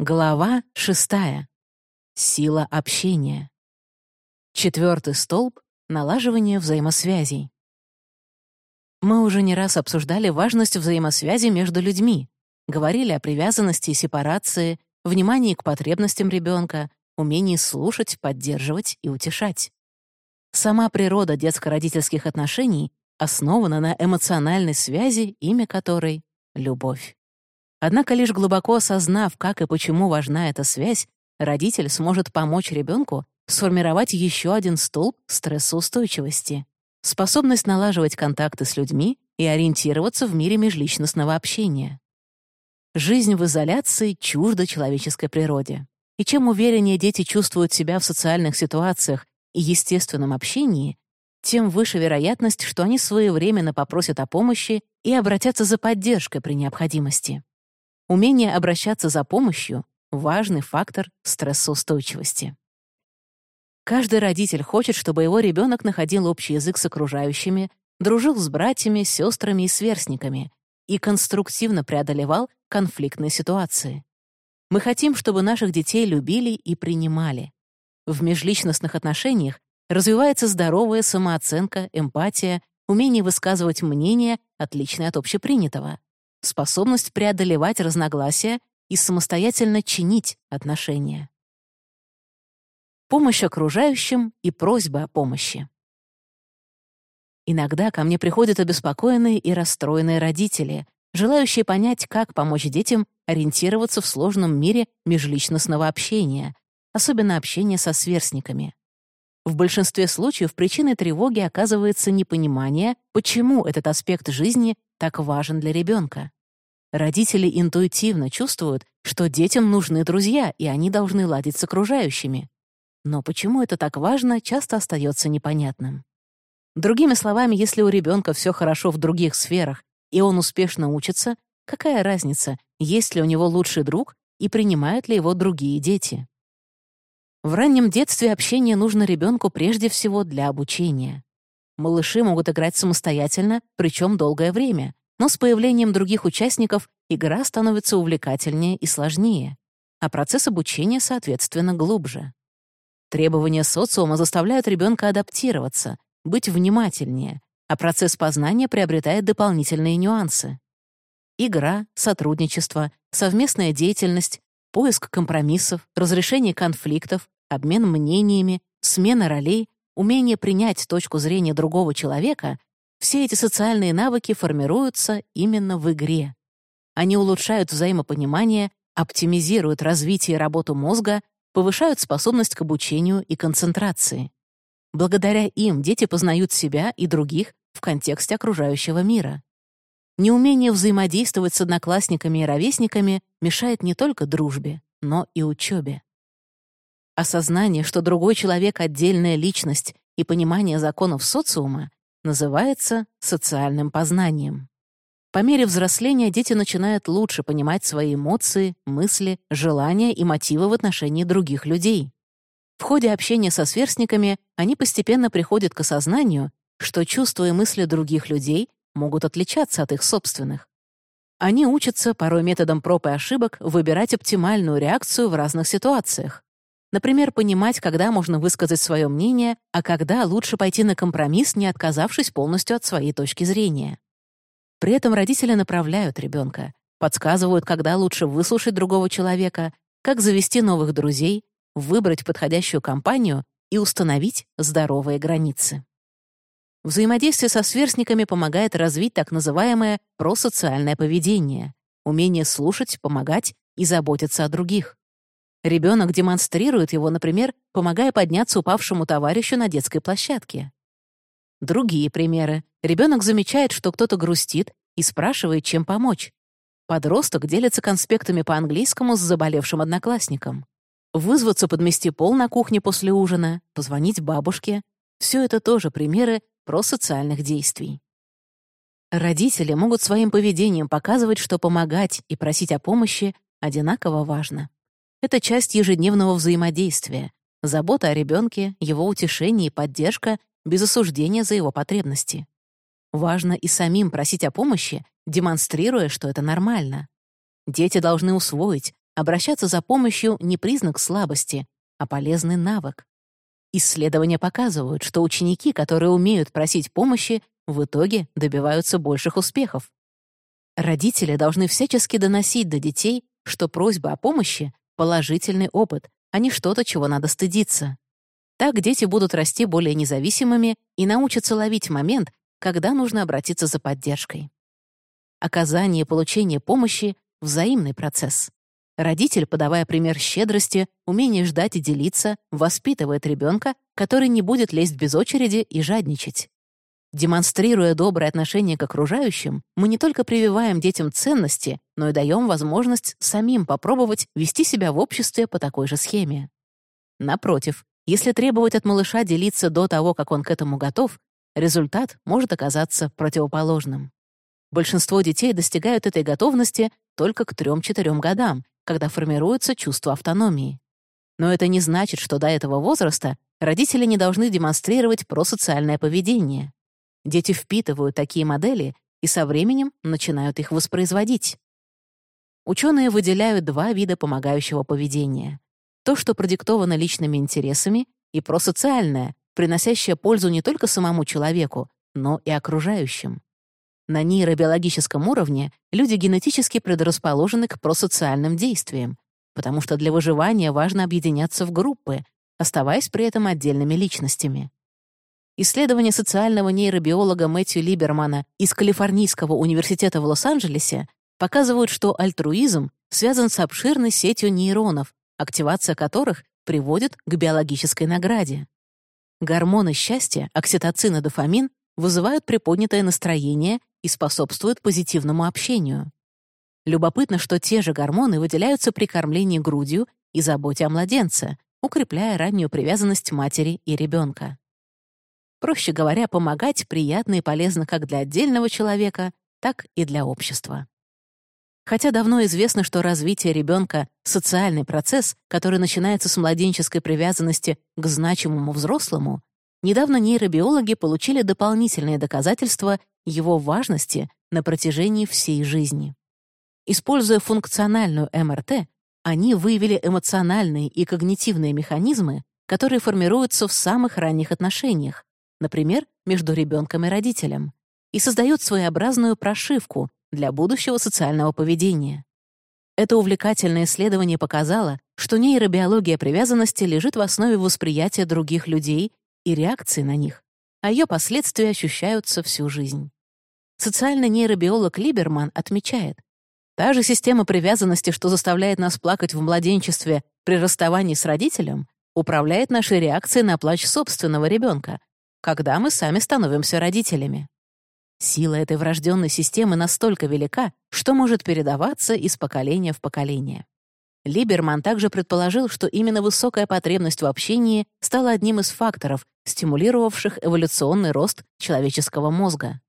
Глава шестая. Сила общения. Четвертый столб — налаживание взаимосвязей. Мы уже не раз обсуждали важность взаимосвязи между людьми, говорили о привязанности и сепарации, внимании к потребностям ребенка, умении слушать, поддерживать и утешать. Сама природа детско-родительских отношений основана на эмоциональной связи, имя которой — любовь. Однако лишь глубоко осознав, как и почему важна эта связь, родитель сможет помочь ребенку сформировать еще один столб стрессоустойчивости — способность налаживать контакты с людьми и ориентироваться в мире межличностного общения. Жизнь в изоляции чужда человеческой природе. И чем увереннее дети чувствуют себя в социальных ситуациях и естественном общении, тем выше вероятность, что они своевременно попросят о помощи и обратятся за поддержкой при необходимости. Умение обращаться за помощью — важный фактор стрессоустойчивости. Каждый родитель хочет, чтобы его ребенок находил общий язык с окружающими, дружил с братьями, сестрами и сверстниками и конструктивно преодолевал конфликтные ситуации. Мы хотим, чтобы наших детей любили и принимали. В межличностных отношениях развивается здоровая самооценка, эмпатия, умение высказывать мнение, отличное от общепринятого способность преодолевать разногласия и самостоятельно чинить отношения. Помощь окружающим и просьба о помощи. Иногда ко мне приходят обеспокоенные и расстроенные родители, желающие понять, как помочь детям ориентироваться в сложном мире межличностного общения, особенно общения со сверстниками. В большинстве случаев причиной тревоги оказывается непонимание, почему этот аспект жизни так важен для ребенка. Родители интуитивно чувствуют, что детям нужны друзья, и они должны ладить с окружающими. Но почему это так важно, часто остается непонятным. Другими словами, если у ребенка все хорошо в других сферах, и он успешно учится, какая разница, есть ли у него лучший друг и принимают ли его другие дети? В раннем детстве общение нужно ребенку прежде всего для обучения. Малыши могут играть самостоятельно, причем долгое время, но с появлением других участников игра становится увлекательнее и сложнее, а процесс обучения, соответственно, глубже. Требования социума заставляют ребенка адаптироваться, быть внимательнее, а процесс познания приобретает дополнительные нюансы. Игра, сотрудничество, совместная деятельность, поиск компромиссов, разрешение конфликтов, обмен мнениями, смена ролей, умение принять точку зрения другого человека все эти социальные навыки формируются именно в игре. Они улучшают взаимопонимание, оптимизируют развитие и работу мозга, повышают способность к обучению и концентрации. Благодаря им дети познают себя и других в контексте окружающего мира. Неумение взаимодействовать с одноклассниками и ровесниками мешает не только дружбе, но и учебе. Осознание, что другой человек — отдельная личность, и понимание законов социума называется социальным познанием. По мере взросления дети начинают лучше понимать свои эмоции, мысли, желания и мотивы в отношении других людей. В ходе общения со сверстниками они постепенно приходят к осознанию, что чувства и мысли других людей могут отличаться от их собственных. Они учатся, порой методом проб и ошибок, выбирать оптимальную реакцию в разных ситуациях. Например, понимать, когда можно высказать свое мнение, а когда лучше пойти на компромисс, не отказавшись полностью от своей точки зрения. При этом родители направляют ребенка, подсказывают, когда лучше выслушать другого человека, как завести новых друзей, выбрать подходящую компанию и установить здоровые границы. Взаимодействие со сверстниками помогает развить так называемое просоциальное поведение, умение слушать, помогать и заботиться о других. Ребенок демонстрирует его, например, помогая подняться упавшему товарищу на детской площадке. Другие примеры. Ребенок замечает, что кто-то грустит и спрашивает, чем помочь. Подросток делится конспектами по английскому с заболевшим одноклассником. Вызваться подмести пол на кухне после ужина, позвонить бабушке — все это тоже примеры просоциальных действий. Родители могут своим поведением показывать, что помогать и просить о помощи одинаково важно. Это часть ежедневного взаимодействия, забота о ребенке, его утешение и поддержка без осуждения за его потребности. Важно и самим просить о помощи, демонстрируя, что это нормально. Дети должны усвоить, обращаться за помощью не признак слабости, а полезный навык. Исследования показывают, что ученики, которые умеют просить помощи, в итоге добиваются больших успехов. Родители должны всячески доносить до детей, что просьба о помощи — положительный опыт, а не что-то, чего надо стыдиться. Так дети будут расти более независимыми и научатся ловить момент, когда нужно обратиться за поддержкой. Оказание и получение помощи — взаимный процесс. Родитель, подавая пример щедрости, умение ждать и делиться, воспитывает ребенка, который не будет лезть без очереди и жадничать. Демонстрируя доброе отношение к окружающим, мы не только прививаем детям ценности, но и даем возможность самим попробовать вести себя в обществе по такой же схеме. Напротив, если требовать от малыша делиться до того, как он к этому готов, результат может оказаться противоположным. Большинство детей достигают этой готовности только к 3-4 годам, когда формируется чувство автономии. Но это не значит, что до этого возраста родители не должны демонстрировать просоциальное поведение. Дети впитывают такие модели и со временем начинают их воспроизводить. Ученые выделяют два вида помогающего поведения. То, что продиктовано личными интересами, и просоциальное, приносящее пользу не только самому человеку, но и окружающим. На нейробиологическом уровне люди генетически предрасположены к просоциальным действиям, потому что для выживания важно объединяться в группы, оставаясь при этом отдельными личностями. Исследования социального нейробиолога Мэтью Либермана из Калифорнийского университета в Лос-Анджелесе показывают, что альтруизм связан с обширной сетью нейронов, активация которых приводит к биологической награде. Гормоны счастья, окситоцин и дофамин вызывают приподнятое настроение и способствуют позитивному общению. Любопытно, что те же гормоны выделяются при кормлении грудью и заботе о младенце, укрепляя раннюю привязанность матери и ребенка. Проще говоря, помогать приятно и полезно как для отдельного человека, так и для общества. Хотя давно известно, что развитие ребенка — социальный процесс, который начинается с младенческой привязанности к значимому взрослому, недавно нейробиологи получили дополнительные доказательства его важности на протяжении всей жизни. Используя функциональную МРТ, они выявили эмоциональные и когнитивные механизмы, которые формируются в самых ранних отношениях, например, между ребенком и родителем, и создают своеобразную прошивку для будущего социального поведения. Это увлекательное исследование показало, что нейробиология привязанности лежит в основе восприятия других людей и реакции на них, а ее последствия ощущаются всю жизнь. Социальный нейробиолог Либерман отмечает, та же система привязанности, что заставляет нас плакать в младенчестве при расставании с родителем, управляет нашей реакцией на плач собственного ребенка, когда мы сами становимся родителями. Сила этой врожденной системы настолько велика, что может передаваться из поколения в поколение. Либерман также предположил, что именно высокая потребность в общении стала одним из факторов, стимулировавших эволюционный рост человеческого мозга.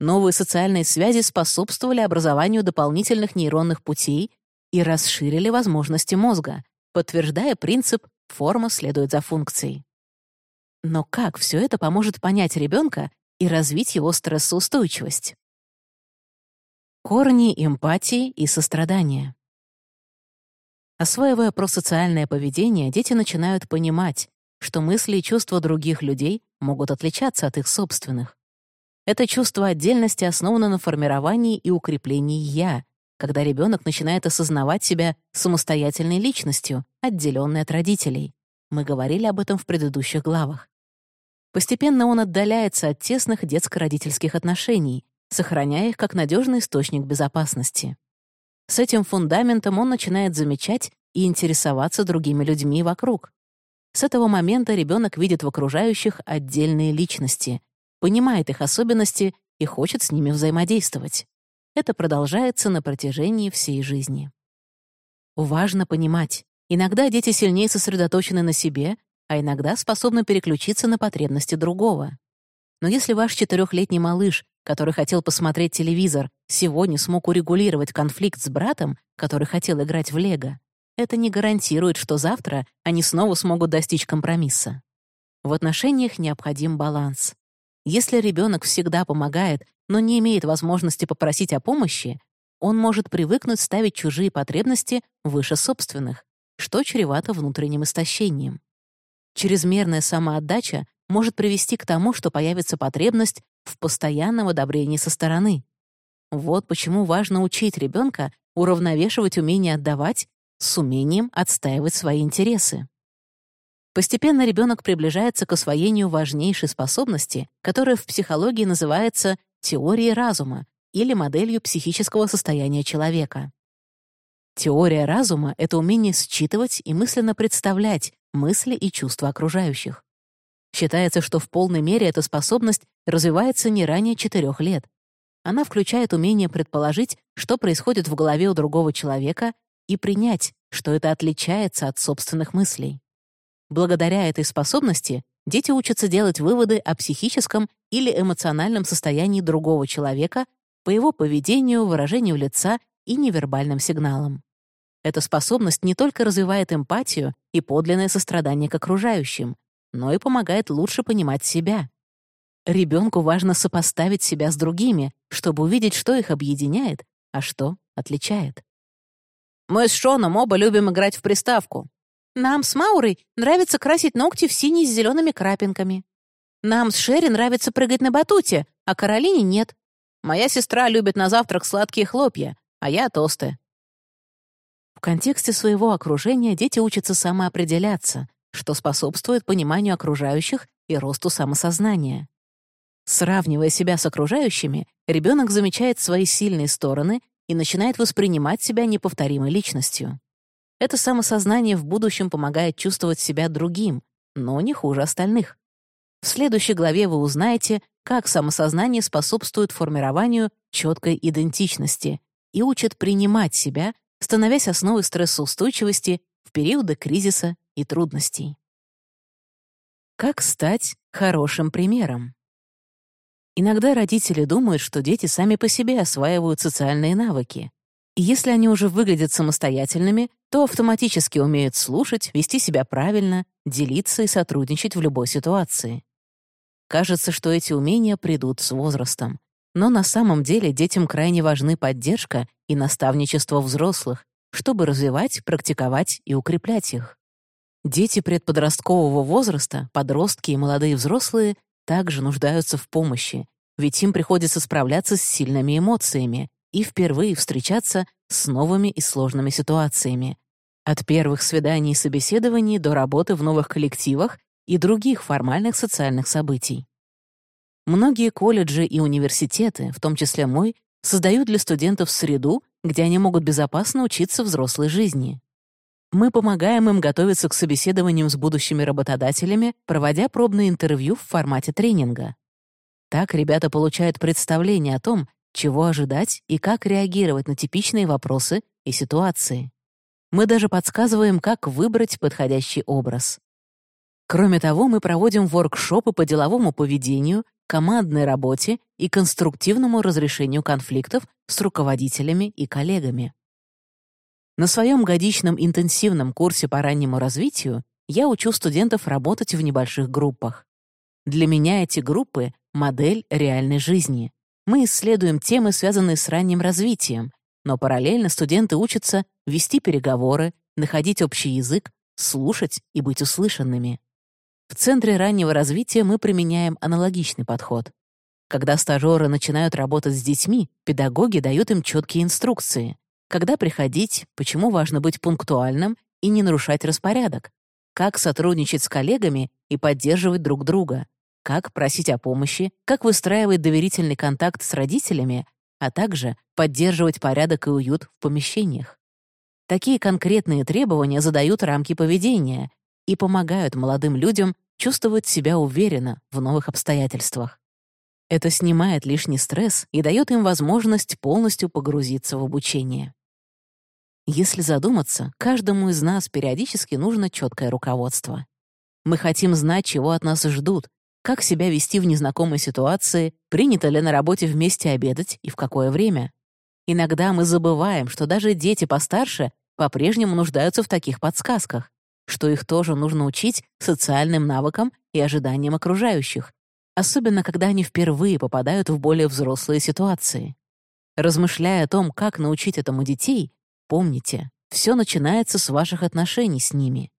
Новые социальные связи способствовали образованию дополнительных нейронных путей и расширили возможности мозга, подтверждая принцип «форма следует за функцией». Но как все это поможет понять ребенка и развить его стрессоустойчивость? Корни эмпатии и сострадания. Осваивая просоциальное поведение, дети начинают понимать, что мысли и чувства других людей могут отличаться от их собственных. Это чувство отдельности основано на формировании и укреплении «я», когда ребенок начинает осознавать себя самостоятельной личностью, отделенной от родителей. Мы говорили об этом в предыдущих главах. Постепенно он отдаляется от тесных детско-родительских отношений, сохраняя их как надежный источник безопасности. С этим фундаментом он начинает замечать и интересоваться другими людьми вокруг. С этого момента ребенок видит в окружающих отдельные личности, понимает их особенности и хочет с ними взаимодействовать. Это продолжается на протяжении всей жизни. Важно понимать, иногда дети сильнее сосредоточены на себе, а иногда способны переключиться на потребности другого. Но если ваш четырехлетний малыш, который хотел посмотреть телевизор, сегодня смог урегулировать конфликт с братом, который хотел играть в лего, это не гарантирует, что завтра они снова смогут достичь компромисса. В отношениях необходим баланс. Если ребенок всегда помогает, но не имеет возможности попросить о помощи, он может привыкнуть ставить чужие потребности выше собственных, что чревато внутренним истощением. Чрезмерная самоотдача может привести к тому, что появится потребность в постоянном одобрении со стороны. Вот почему важно учить ребенка уравновешивать умение отдавать с умением отстаивать свои интересы. Постепенно ребенок приближается к освоению важнейшей способности, которая в психологии называется теорией разума или моделью психического состояния человека. Теория разума — это умение считывать и мысленно представлять мысли и чувства окружающих. Считается, что в полной мере эта способность развивается не ранее четырех лет. Она включает умение предположить, что происходит в голове у другого человека, и принять, что это отличается от собственных мыслей. Благодаря этой способности дети учатся делать выводы о психическом или эмоциональном состоянии другого человека по его поведению, выражению лица и невербальным сигналам. Эта способность не только развивает эмпатию и подлинное сострадание к окружающим, но и помогает лучше понимать себя. Ребенку важно сопоставить себя с другими, чтобы увидеть, что их объединяет, а что отличает. Мы с Шоном оба любим играть в приставку. Нам с Маурой нравится красить ногти в синий с зелеными крапинками. Нам с Шерри нравится прыгать на батуте, а Каролине нет. Моя сестра любит на завтрак сладкие хлопья, а я — тосты. В контексте своего окружения дети учатся самоопределяться, что способствует пониманию окружающих и росту самосознания. Сравнивая себя с окружающими, ребенок замечает свои сильные стороны и начинает воспринимать себя неповторимой личностью. Это самосознание в будущем помогает чувствовать себя другим, но не хуже остальных. В следующей главе вы узнаете, как самосознание способствует формированию четкой идентичности и учит принимать себя, становясь основой стрессоустойчивости в периоды кризиса и трудностей. Как стать хорошим примером? Иногда родители думают, что дети сами по себе осваивают социальные навыки. И если они уже выглядят самостоятельными, то автоматически умеют слушать, вести себя правильно, делиться и сотрудничать в любой ситуации. Кажется, что эти умения придут с возрастом. Но на самом деле детям крайне важны поддержка и наставничество взрослых, чтобы развивать, практиковать и укреплять их. Дети предподросткового возраста, подростки и молодые взрослые также нуждаются в помощи, ведь им приходится справляться с сильными эмоциями и впервые встречаться с новыми и сложными ситуациями. От первых свиданий и собеседований до работы в новых коллективах и других формальных социальных событий. Многие колледжи и университеты, в том числе мой, создают для студентов среду, где они могут безопасно учиться взрослой жизни. Мы помогаем им готовиться к собеседованиям с будущими работодателями, проводя пробные интервью в формате тренинга. Так ребята получают представление о том, чего ожидать и как реагировать на типичные вопросы и ситуации. Мы даже подсказываем, как выбрать подходящий образ. Кроме того, мы проводим воркшопы по деловому поведению, командной работе и конструктивному разрешению конфликтов с руководителями и коллегами. На своем годичном интенсивном курсе по раннему развитию я учу студентов работать в небольших группах. Для меня эти группы — модель реальной жизни. Мы исследуем темы, связанные с ранним развитием, но параллельно студенты учатся вести переговоры, находить общий язык, слушать и быть услышанными. В Центре раннего развития мы применяем аналогичный подход. Когда стажеры начинают работать с детьми, педагоги дают им четкие инструкции. Когда приходить, почему важно быть пунктуальным и не нарушать распорядок, как сотрудничать с коллегами и поддерживать друг друга, как просить о помощи, как выстраивать доверительный контакт с родителями, а также поддерживать порядок и уют в помещениях. Такие конкретные требования задают рамки поведения и помогают молодым людям чувствовать себя уверенно в новых обстоятельствах. Это снимает лишний стресс и дает им возможность полностью погрузиться в обучение. Если задуматься, каждому из нас периодически нужно четкое руководство. Мы хотим знать, чего от нас ждут, как себя вести в незнакомой ситуации, принято ли на работе вместе обедать и в какое время. Иногда мы забываем, что даже дети постарше по-прежнему нуждаются в таких подсказках, что их тоже нужно учить социальным навыкам и ожиданиям окружающих, особенно когда они впервые попадают в более взрослые ситуации. Размышляя о том, как научить этому детей, помните, все начинается с ваших отношений с ними.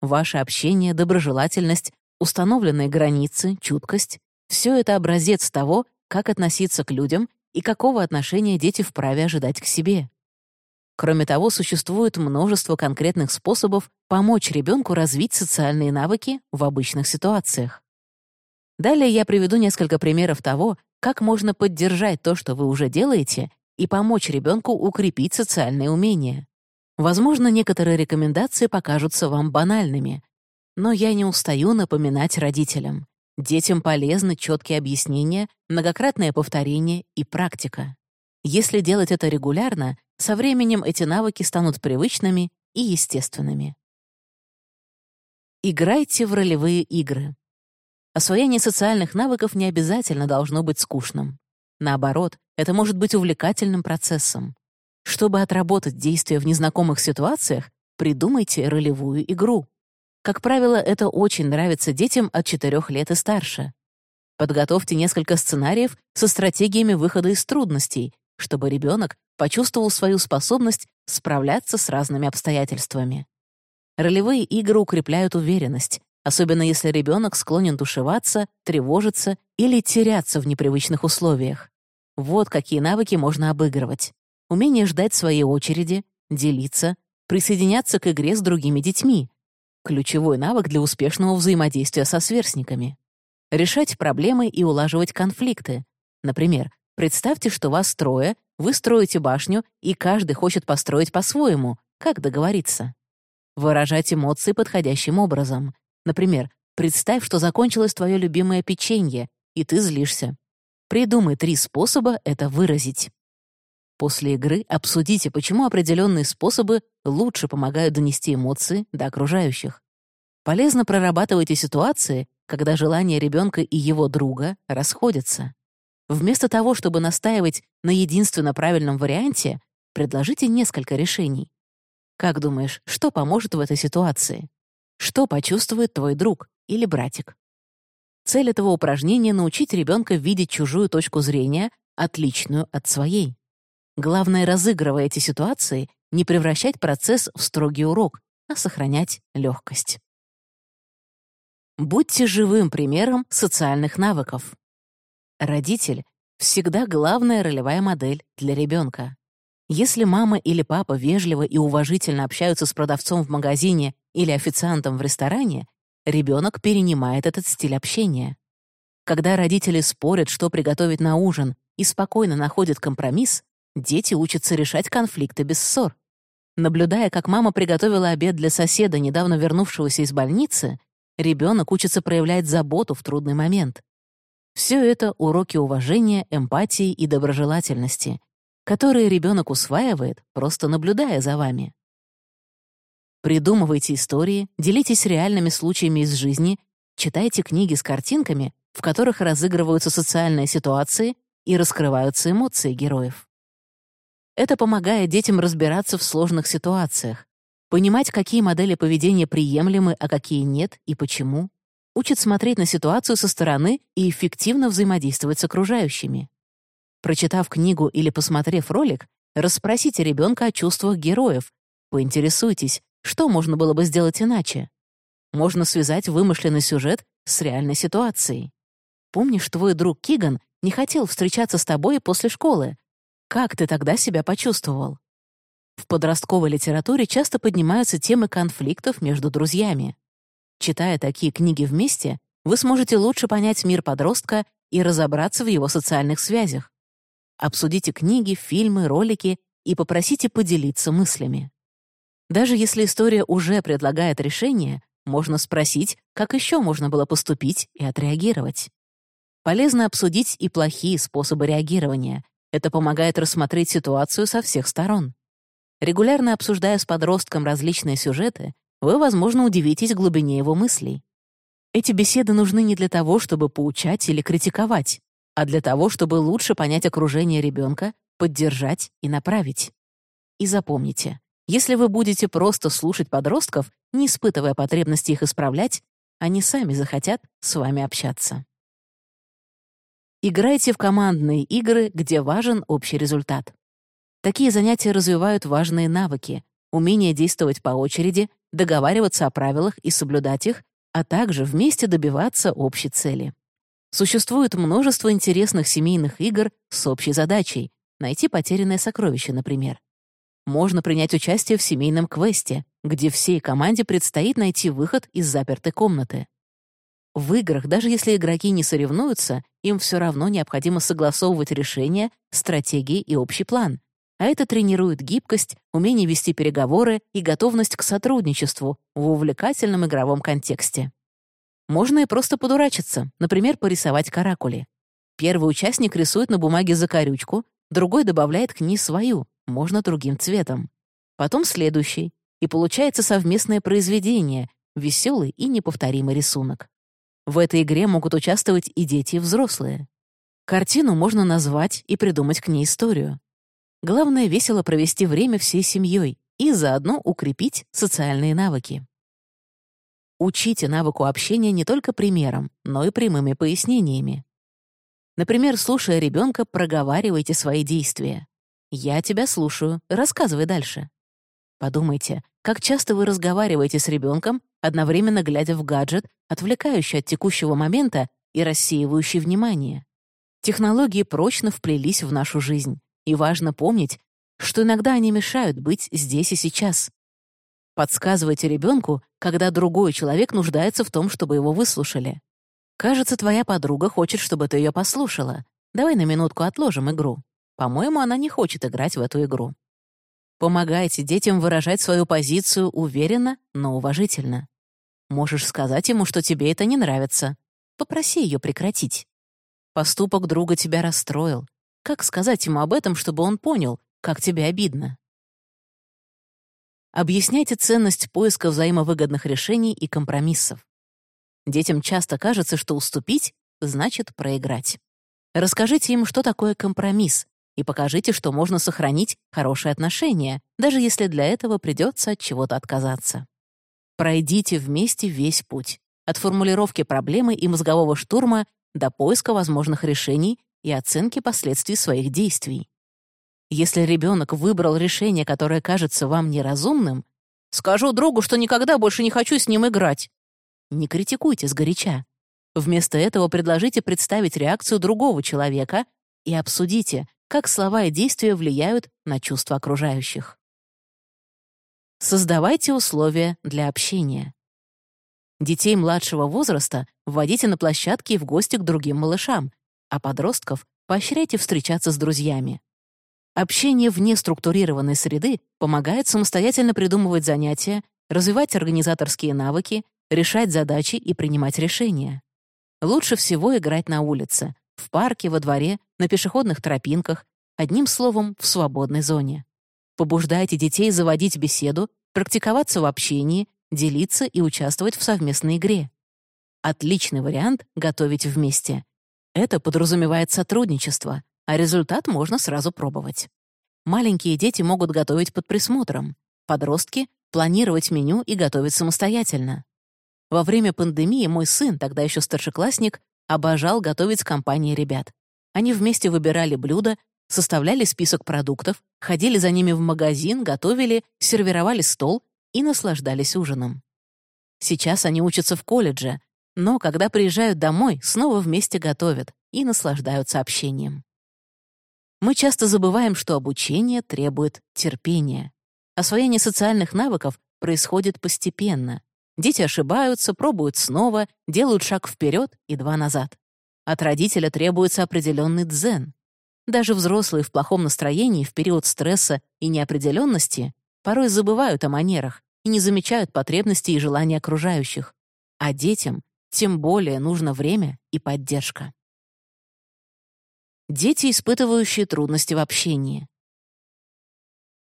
Ваше общение, доброжелательность, установленные границы, чуткость — все это образец того, как относиться к людям и какого отношения дети вправе ожидать к себе. Кроме того, существует множество конкретных способов помочь ребенку развить социальные навыки в обычных ситуациях. Далее я приведу несколько примеров того, как можно поддержать то, что вы уже делаете, и помочь ребенку укрепить социальные умения. Возможно, некоторые рекомендации покажутся вам банальными, но я не устаю напоминать родителям. Детям полезны четкие объяснения, многократное повторение и практика. Если делать это регулярно, со временем эти навыки станут привычными и естественными. Играйте в ролевые игры. Освоение социальных навыков не обязательно должно быть скучным. Наоборот, это может быть увлекательным процессом. Чтобы отработать действия в незнакомых ситуациях, придумайте ролевую игру. Как правило, это очень нравится детям от 4 лет и старше. Подготовьте несколько сценариев со стратегиями выхода из трудностей, чтобы ребенок почувствовал свою способность справляться с разными обстоятельствами. Ролевые игры укрепляют уверенность, особенно если ребенок склонен тушеваться, тревожиться или теряться в непривычных условиях. Вот какие навыки можно обыгрывать. Умение ждать своей очереди, делиться, присоединяться к игре с другими детьми, Ключевой навык для успешного взаимодействия со сверстниками. Решать проблемы и улаживать конфликты. Например, представьте, что вас трое, вы строите башню, и каждый хочет построить по-своему. Как договориться? Выражать эмоции подходящим образом. Например, представь, что закончилось твое любимое печенье, и ты злишься. Придумай три способа это выразить. После игры обсудите, почему определенные способы лучше помогают донести эмоции до окружающих. Полезно прорабатывайте ситуации, когда желания ребенка и его друга расходятся. Вместо того, чтобы настаивать на единственно правильном варианте, предложите несколько решений. Как думаешь, что поможет в этой ситуации? Что почувствует твой друг или братик? Цель этого упражнения — научить ребенка видеть чужую точку зрения, отличную от своей. Главное, разыгрывая эти ситуации, не превращать процесс в строгий урок, а сохранять легкость. Будьте живым примером социальных навыков. Родитель — всегда главная ролевая модель для ребенка. Если мама или папа вежливо и уважительно общаются с продавцом в магазине или официантом в ресторане, ребенок перенимает этот стиль общения. Когда родители спорят, что приготовить на ужин, и спокойно находят компромисс, Дети учатся решать конфликты без ссор. Наблюдая, как мама приготовила обед для соседа, недавно вернувшегося из больницы, ребенок учится проявлять заботу в трудный момент. Все это уроки уважения, эмпатии и доброжелательности, которые ребенок усваивает, просто наблюдая за вами. Придумывайте истории, делитесь реальными случаями из жизни, читайте книги с картинками, в которых разыгрываются социальные ситуации и раскрываются эмоции героев. Это помогает детям разбираться в сложных ситуациях, понимать, какие модели поведения приемлемы, а какие нет и почему, учит смотреть на ситуацию со стороны и эффективно взаимодействовать с окружающими. Прочитав книгу или посмотрев ролик, расспросите ребенка о чувствах героев, поинтересуйтесь, что можно было бы сделать иначе. Можно связать вымышленный сюжет с реальной ситуацией. Помнишь, твой друг Киган не хотел встречаться с тобой после школы, как ты тогда себя почувствовал? В подростковой литературе часто поднимаются темы конфликтов между друзьями. Читая такие книги вместе, вы сможете лучше понять мир подростка и разобраться в его социальных связях. Обсудите книги, фильмы, ролики и попросите поделиться мыслями. Даже если история уже предлагает решение, можно спросить, как еще можно было поступить и отреагировать. Полезно обсудить и плохие способы реагирования, это помогает рассмотреть ситуацию со всех сторон. Регулярно обсуждая с подростком различные сюжеты, вы, возможно, удивитесь глубине его мыслей. Эти беседы нужны не для того, чтобы поучать или критиковать, а для того, чтобы лучше понять окружение ребенка, поддержать и направить. И запомните, если вы будете просто слушать подростков, не испытывая потребности их исправлять, они сами захотят с вами общаться. Играйте в командные игры, где важен общий результат. Такие занятия развивают важные навыки, умение действовать по очереди, договариваться о правилах и соблюдать их, а также вместе добиваться общей цели. Существует множество интересных семейных игр с общей задачей — найти потерянное сокровище, например. Можно принять участие в семейном квесте, где всей команде предстоит найти выход из запертой комнаты. В играх, даже если игроки не соревнуются, им все равно необходимо согласовывать решения, стратегии и общий план, а это тренирует гибкость, умение вести переговоры и готовность к сотрудничеству в увлекательном игровом контексте. Можно и просто подурачиться, например, порисовать каракули. Первый участник рисует на бумаге закорючку, другой добавляет к ней свою, можно другим цветом. Потом следующий, и получается совместное произведение, веселый и неповторимый рисунок. В этой игре могут участвовать и дети, и взрослые. Картину можно назвать и придумать к ней историю. Главное — весело провести время всей семьей и заодно укрепить социальные навыки. Учите навыку общения не только примером, но и прямыми пояснениями. Например, слушая ребенка, проговаривайте свои действия. «Я тебя слушаю, рассказывай дальше». Подумайте, как часто вы разговариваете с ребенком, одновременно глядя в гаджет, отвлекающий от текущего момента и рассеивающий внимание. Технологии прочно вплелись в нашу жизнь. И важно помнить, что иногда они мешают быть здесь и сейчас. Подсказывайте ребенку, когда другой человек нуждается в том, чтобы его выслушали. Кажется, твоя подруга хочет, чтобы ты ее послушала. Давай на минутку отложим игру. По-моему, она не хочет играть в эту игру. Помогайте детям выражать свою позицию уверенно, но уважительно. Можешь сказать ему, что тебе это не нравится. Попроси ее прекратить. Поступок друга тебя расстроил. Как сказать ему об этом, чтобы он понял, как тебе обидно? Объясняйте ценность поиска взаимовыгодных решений и компромиссов. Детям часто кажется, что уступить — значит проиграть. Расскажите им, что такое компромисс, и покажите, что можно сохранить хорошие отношения, даже если для этого придется от чего-то отказаться. Пройдите вместе весь путь. От формулировки проблемы и мозгового штурма до поиска возможных решений и оценки последствий своих действий. Если ребенок выбрал решение, которое кажется вам неразумным, скажу другу, что никогда больше не хочу с ним играть. Не критикуйте сгоряча. Вместо этого предложите представить реакцию другого человека и обсудите, как слова и действия влияют на чувства окружающих. Создавайте условия для общения. Детей младшего возраста вводите на площадки и в гости к другим малышам, а подростков поощряйте встречаться с друзьями. Общение вне структурированной среды помогает самостоятельно придумывать занятия, развивать организаторские навыки, решать задачи и принимать решения. Лучше всего играть на улице, в парке, во дворе, на пешеходных тропинках, одним словом, в свободной зоне. Побуждайте детей заводить беседу, практиковаться в общении, делиться и участвовать в совместной игре. Отличный вариант — готовить вместе. Это подразумевает сотрудничество, а результат можно сразу пробовать. Маленькие дети могут готовить под присмотром, подростки — планировать меню и готовить самостоятельно. Во время пандемии мой сын, тогда еще старшеклассник, обожал готовить с компанией ребят. Они вместе выбирали блюда, составляли список продуктов, ходили за ними в магазин, готовили, сервировали стол и наслаждались ужином. Сейчас они учатся в колледже, но когда приезжают домой, снова вместе готовят и наслаждаются общением. Мы часто забываем, что обучение требует терпения. Освоение социальных навыков происходит постепенно. Дети ошибаются, пробуют снова, делают шаг вперед и два назад. От родителя требуется определенный дзен. Даже взрослые в плохом настроении в период стресса и неопределенности порой забывают о манерах и не замечают потребностей и желаний окружающих. А детям тем более нужно время и поддержка. Дети, испытывающие трудности в общении.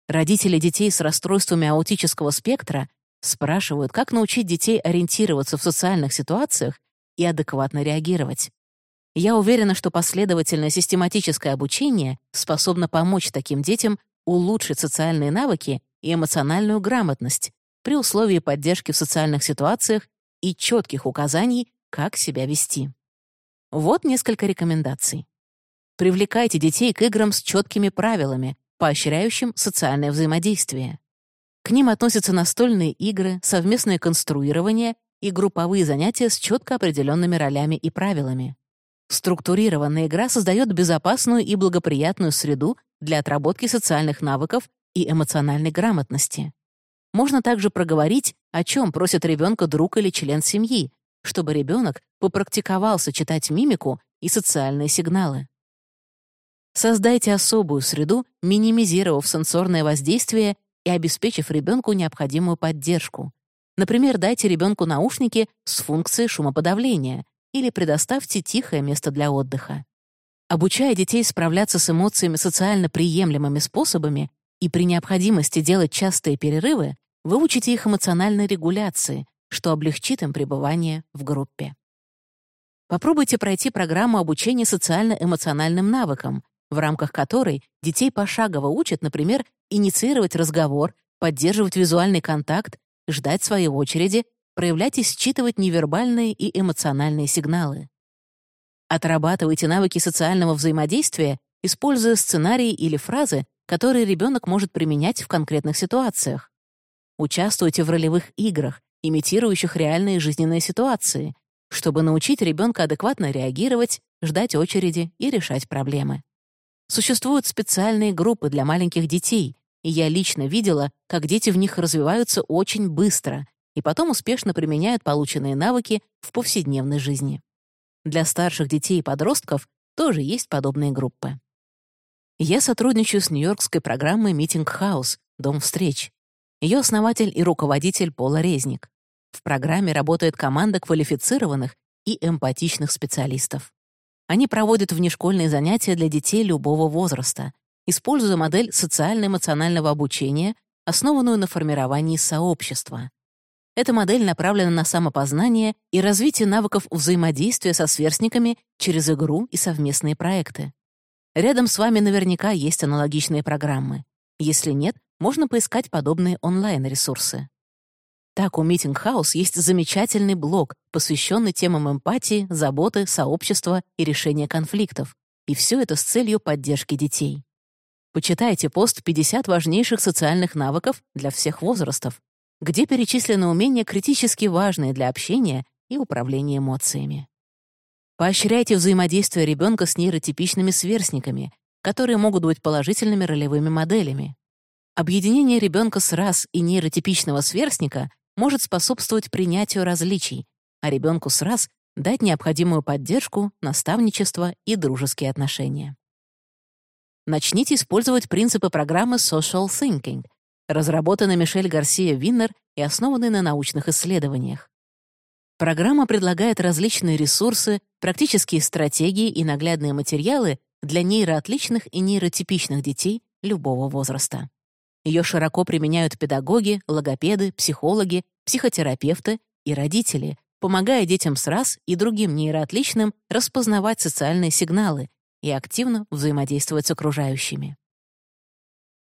Родители детей с расстройствами аутического спектра спрашивают, как научить детей ориентироваться в социальных ситуациях и адекватно реагировать. Я уверена, что последовательное систематическое обучение способно помочь таким детям улучшить социальные навыки и эмоциональную грамотность при условии поддержки в социальных ситуациях и четких указаний, как себя вести. Вот несколько рекомендаций. Привлекайте детей к играм с четкими правилами, поощряющим социальное взаимодействие. К ним относятся настольные игры, совместное конструирование и групповые занятия с четко определенными ролями и правилами. Структурированная игра создает безопасную и благоприятную среду для отработки социальных навыков и эмоциональной грамотности. Можно также проговорить, о чем просит ребенка друг или член семьи, чтобы ребенок попрактиковался читать мимику и социальные сигналы. Создайте особую среду, минимизировав сенсорное воздействие и обеспечив ребенку необходимую поддержку. Например, дайте ребенку наушники с функцией шумоподавления или предоставьте тихое место для отдыха. Обучая детей справляться с эмоциями социально приемлемыми способами и при необходимости делать частые перерывы, вы учите их эмоциональной регуляции, что облегчит им пребывание в группе. Попробуйте пройти программу обучения социально-эмоциональным навыкам, в рамках которой детей пошагово учат, например, инициировать разговор, поддерживать визуальный контакт, ждать своей очереди, проявлять и считывать невербальные и эмоциональные сигналы. Отрабатывайте навыки социального взаимодействия, используя сценарии или фразы, которые ребенок может применять в конкретных ситуациях. Участвуйте в ролевых играх, имитирующих реальные жизненные ситуации, чтобы научить ребенка адекватно реагировать, ждать очереди и решать проблемы. Существуют специальные группы для маленьких детей, и я лично видела, как дети в них развиваются очень быстро и потом успешно применяют полученные навыки в повседневной жизни. Для старших детей и подростков тоже есть подобные группы. Я сотрудничаю с нью-йоркской программой «Митинг Хаус» — «Дом встреч». Ее основатель и руководитель Пола Резник. В программе работает команда квалифицированных и эмпатичных специалистов. Они проводят внешкольные занятия для детей любого возраста, используя модель социально-эмоционального обучения, основанную на формировании сообщества. Эта модель направлена на самопознание и развитие навыков взаимодействия со сверстниками через игру и совместные проекты. Рядом с вами наверняка есть аналогичные программы. Если нет, можно поискать подобные онлайн-ресурсы. Так, у Meeting House есть замечательный блог, посвященный темам эмпатии, заботы, сообщества и решения конфликтов. И все это с целью поддержки детей. Почитайте пост «50 важнейших социальных навыков для всех возрастов», где перечислены умения, критически важные для общения и управления эмоциями. Поощряйте взаимодействие ребенка с нейротипичными сверстниками, которые могут быть положительными ролевыми моделями. Объединение ребенка с рас и нейротипичного сверстника может способствовать принятию различий, а ребенку с рас дать необходимую поддержку, наставничество и дружеские отношения. Начните использовать принципы программы Social Thinking, разработанной Мишель Гарсия Виннер и основанной на научных исследованиях. Программа предлагает различные ресурсы, практические стратегии и наглядные материалы для нейроотличных и нейротипичных детей любого возраста. Ее широко применяют педагоги, логопеды, психологи, психотерапевты и родители, помогая детям с РАС и другим нейроотличным распознавать социальные сигналы и активно взаимодействовать с окружающими.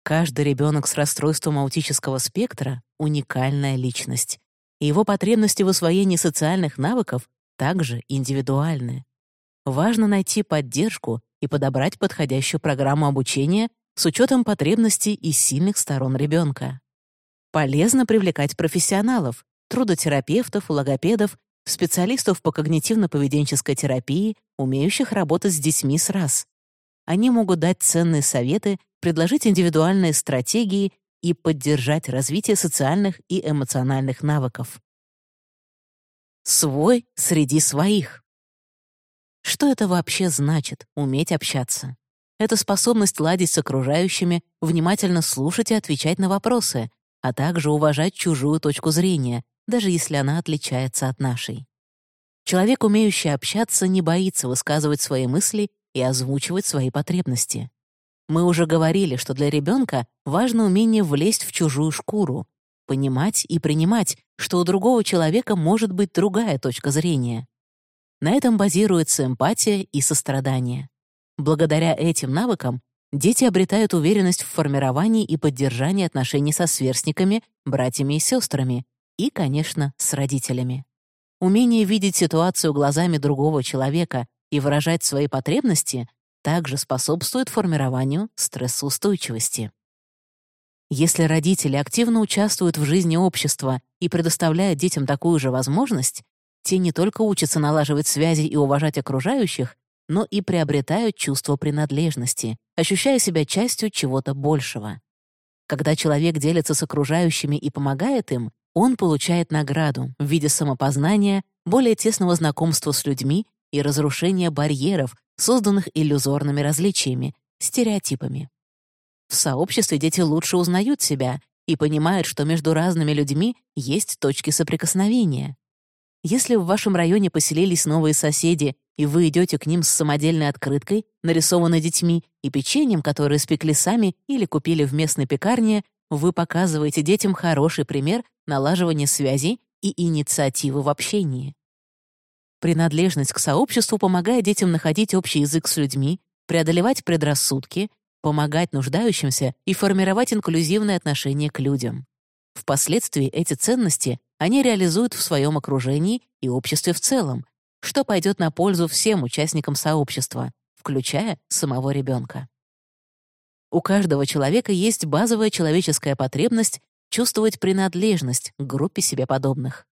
Каждый ребенок с расстройством аутического спектра — уникальная личность, и его потребности в освоении социальных навыков также индивидуальны. Важно найти поддержку и подобрать подходящую программу обучения с учетом потребностей и сильных сторон ребенка. Полезно привлекать профессионалов, трудотерапевтов, логопедов, специалистов по когнитивно-поведенческой терапии, умеющих работать с детьми с раз. Они могут дать ценные советы, предложить индивидуальные стратегии и поддержать развитие социальных и эмоциональных навыков. Свой среди своих. Что это вообще значит — уметь общаться? Это способность ладить с окружающими, внимательно слушать и отвечать на вопросы, а также уважать чужую точку зрения, даже если она отличается от нашей. Человек, умеющий общаться, не боится высказывать свои мысли и озвучивать свои потребности. Мы уже говорили, что для ребенка важно умение влезть в чужую шкуру, понимать и принимать, что у другого человека может быть другая точка зрения. На этом базируется эмпатия и сострадание. Благодаря этим навыкам дети обретают уверенность в формировании и поддержании отношений со сверстниками, братьями и сестрами, и, конечно, с родителями. Умение видеть ситуацию глазами другого человека и выражать свои потребности также способствует формированию стрессоустойчивости. Если родители активно участвуют в жизни общества и предоставляют детям такую же возможность, те не только учатся налаживать связи и уважать окружающих, но и приобретают чувство принадлежности, ощущая себя частью чего-то большего. Когда человек делится с окружающими и помогает им, он получает награду в виде самопознания, более тесного знакомства с людьми и разрушения барьеров, созданных иллюзорными различиями, стереотипами. В сообществе дети лучше узнают себя и понимают, что между разными людьми есть точки соприкосновения. Если в вашем районе поселились новые соседи, и вы идете к ним с самодельной открыткой, нарисованной детьми, и печеньем, которое спекли сами или купили в местной пекарне, вы показываете детям хороший пример налаживания связей и инициативы в общении. Принадлежность к сообществу помогает детям находить общий язык с людьми, преодолевать предрассудки, помогать нуждающимся и формировать инклюзивное отношение к людям. Впоследствии эти ценности они реализуют в своем окружении и обществе в целом, что пойдет на пользу всем участникам сообщества, включая самого ребенка. У каждого человека есть базовая человеческая потребность чувствовать принадлежность к группе себе подобных.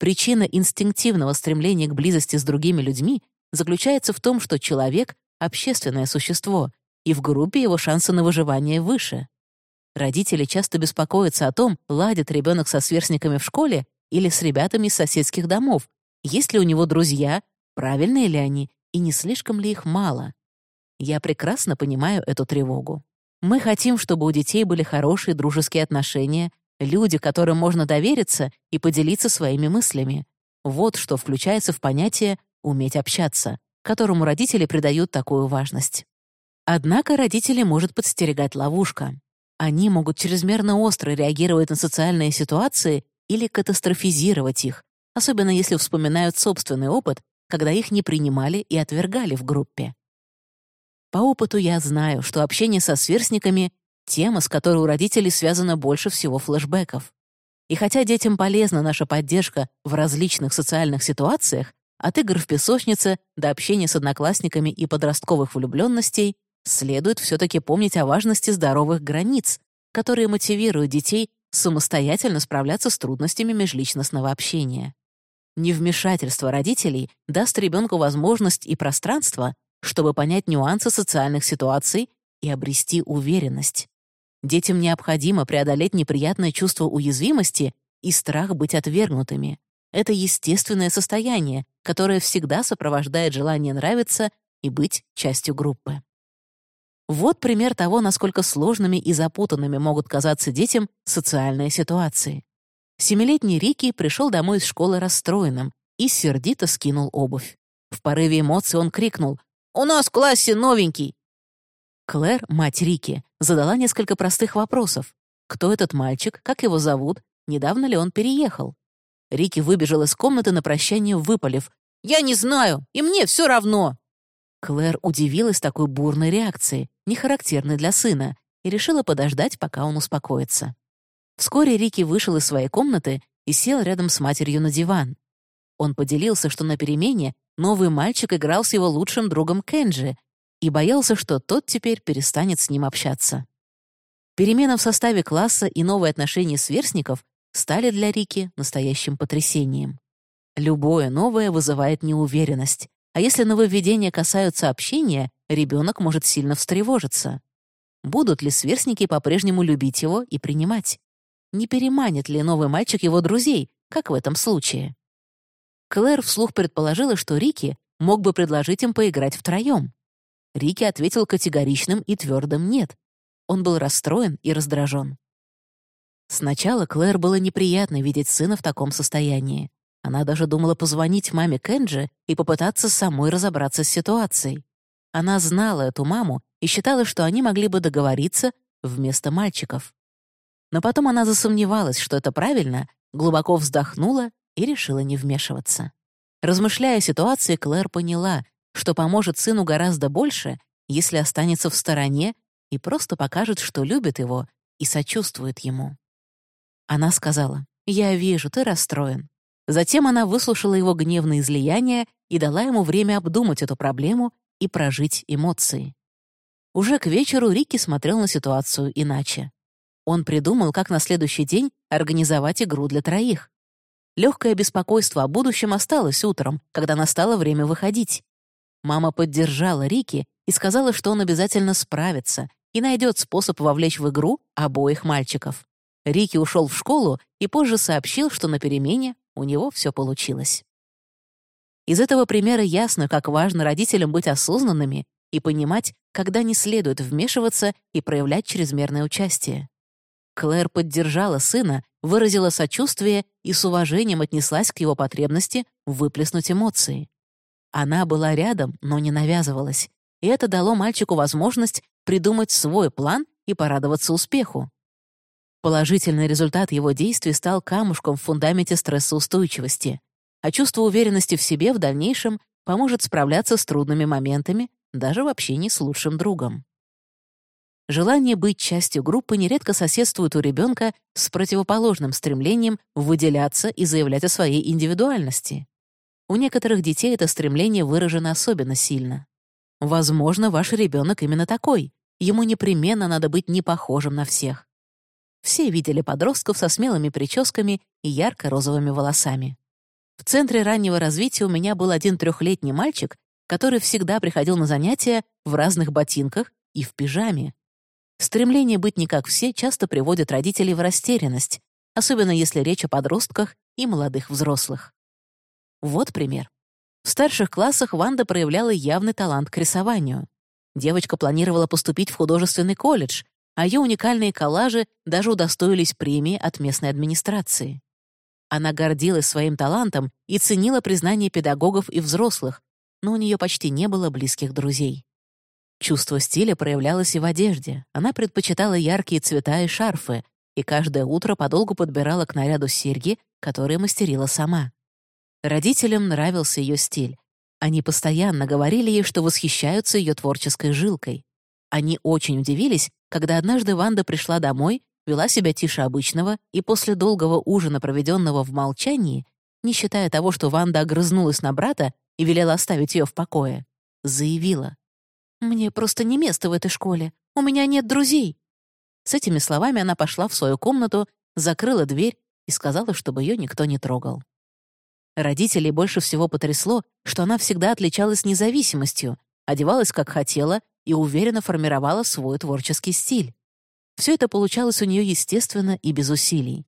Причина инстинктивного стремления к близости с другими людьми заключается в том, что человек — общественное существо, и в группе его шансы на выживание выше. Родители часто беспокоятся о том, ладит ребенок со сверстниками в школе или с ребятами из соседских домов, есть ли у него друзья, правильные ли они и не слишком ли их мало. Я прекрасно понимаю эту тревогу. Мы хотим, чтобы у детей были хорошие дружеские отношения, Люди, которым можно довериться и поделиться своими мыслями. Вот что включается в понятие «уметь общаться», которому родители придают такую важность. Однако родители может подстерегать ловушка. Они могут чрезмерно остро реагировать на социальные ситуации или катастрофизировать их, особенно если вспоминают собственный опыт, когда их не принимали и отвергали в группе. По опыту я знаю, что общение со сверстниками Тема, с которой у родителей связано больше всего флэшбэков. И хотя детям полезна наша поддержка в различных социальных ситуациях, от игр в песочнице до общения с одноклассниками и подростковых влюбленностей, следует все-таки помнить о важности здоровых границ, которые мотивируют детей самостоятельно справляться с трудностями межличностного общения. Невмешательство родителей даст ребенку возможность и пространство, чтобы понять нюансы социальных ситуаций и обрести уверенность. Детям необходимо преодолеть неприятное чувство уязвимости и страх быть отвергнутыми. Это естественное состояние, которое всегда сопровождает желание нравиться и быть частью группы. Вот пример того, насколько сложными и запутанными могут казаться детям социальные ситуации. Семилетний Рики пришел домой из школы расстроенным и сердито скинул обувь. В порыве эмоций он крикнул «У нас в классе новенький! Клэр, мать Рики, задала несколько простых вопросов. Кто этот мальчик, как его зовут, недавно ли он переехал? Рики выбежал из комнаты на прощание, выпалив. «Я не знаю, и мне все равно!» Клэр удивилась такой бурной реакции, не характерной для сына, и решила подождать, пока он успокоится. Вскоре Рики вышел из своей комнаты и сел рядом с матерью на диван. Он поделился, что на перемене новый мальчик играл с его лучшим другом Кенджи, и боялся, что тот теперь перестанет с ним общаться. Перемена в составе класса и новые отношения сверстников стали для Рики настоящим потрясением. Любое новое вызывает неуверенность, а если нововведения касаются общения, ребенок может сильно встревожиться. Будут ли сверстники по-прежнему любить его и принимать? Не переманит ли новый мальчик его друзей, как в этом случае? Клэр вслух предположила, что Рики мог бы предложить им поиграть втроем. Рики ответил категоричным и твердым «нет». Он был расстроен и раздражен. Сначала Клэр было неприятно видеть сына в таком состоянии. Она даже думала позвонить маме Кенджи и попытаться самой разобраться с ситуацией. Она знала эту маму и считала, что они могли бы договориться вместо мальчиков. Но потом она засомневалась, что это правильно, глубоко вздохнула и решила не вмешиваться. Размышляя о ситуации, Клэр поняла, что поможет сыну гораздо больше, если останется в стороне и просто покажет, что любит его и сочувствует ему. Она сказала, «Я вижу, ты расстроен. Затем она выслушала его гневные излияния и дала ему время обдумать эту проблему и прожить эмоции. Уже к вечеру Рики смотрел на ситуацию иначе. Он придумал, как на следующий день организовать игру для троих. Легкое беспокойство о будущем осталось утром, когда настало время выходить. Мама поддержала Рики и сказала, что он обязательно справится и найдет способ вовлечь в игру обоих мальчиков. Рики ушел в школу и позже сообщил, что на перемене у него все получилось. Из этого примера ясно, как важно родителям быть осознанными и понимать, когда не следует вмешиваться и проявлять чрезмерное участие. Клэр поддержала сына, выразила сочувствие и с уважением отнеслась к его потребности выплеснуть эмоции. Она была рядом, но не навязывалась, и это дало мальчику возможность придумать свой план и порадоваться успеху. Положительный результат его действий стал камушком в фундаменте стрессоустойчивости, а чувство уверенности в себе в дальнейшем поможет справляться с трудными моментами, даже в общении с лучшим другом. Желание быть частью группы нередко соседствует у ребенка с противоположным стремлением выделяться и заявлять о своей индивидуальности. У некоторых детей это стремление выражено особенно сильно. Возможно, ваш ребенок именно такой. Ему непременно надо быть не похожим на всех. Все видели подростков со смелыми прическами и ярко-розовыми волосами. В центре раннего развития у меня был один трехлетний мальчик, который всегда приходил на занятия в разных ботинках и в пижаме. Стремление быть не как все часто приводит родителей в растерянность, особенно если речь о подростках и молодых взрослых. Вот пример. В старших классах Ванда проявляла явный талант к рисованию. Девочка планировала поступить в художественный колледж, а ее уникальные коллажи даже удостоились премии от местной администрации. Она гордилась своим талантом и ценила признание педагогов и взрослых, но у нее почти не было близких друзей. Чувство стиля проявлялось и в одежде. Она предпочитала яркие цвета и шарфы, и каждое утро подолгу подбирала к наряду серьги, которые мастерила сама. Родителям нравился ее стиль. Они постоянно говорили ей, что восхищаются ее творческой жилкой. Они очень удивились, когда однажды Ванда пришла домой, вела себя тише обычного и после долгого ужина, проведенного в молчании, не считая того, что Ванда огрызнулась на брата и велела оставить ее в покое, заявила. «Мне просто не место в этой школе. У меня нет друзей». С этими словами она пошла в свою комнату, закрыла дверь и сказала, чтобы ее никто не трогал. Родителей больше всего потрясло, что она всегда отличалась независимостью, одевалась как хотела и уверенно формировала свой творческий стиль. Все это получалось у нее естественно и без усилий.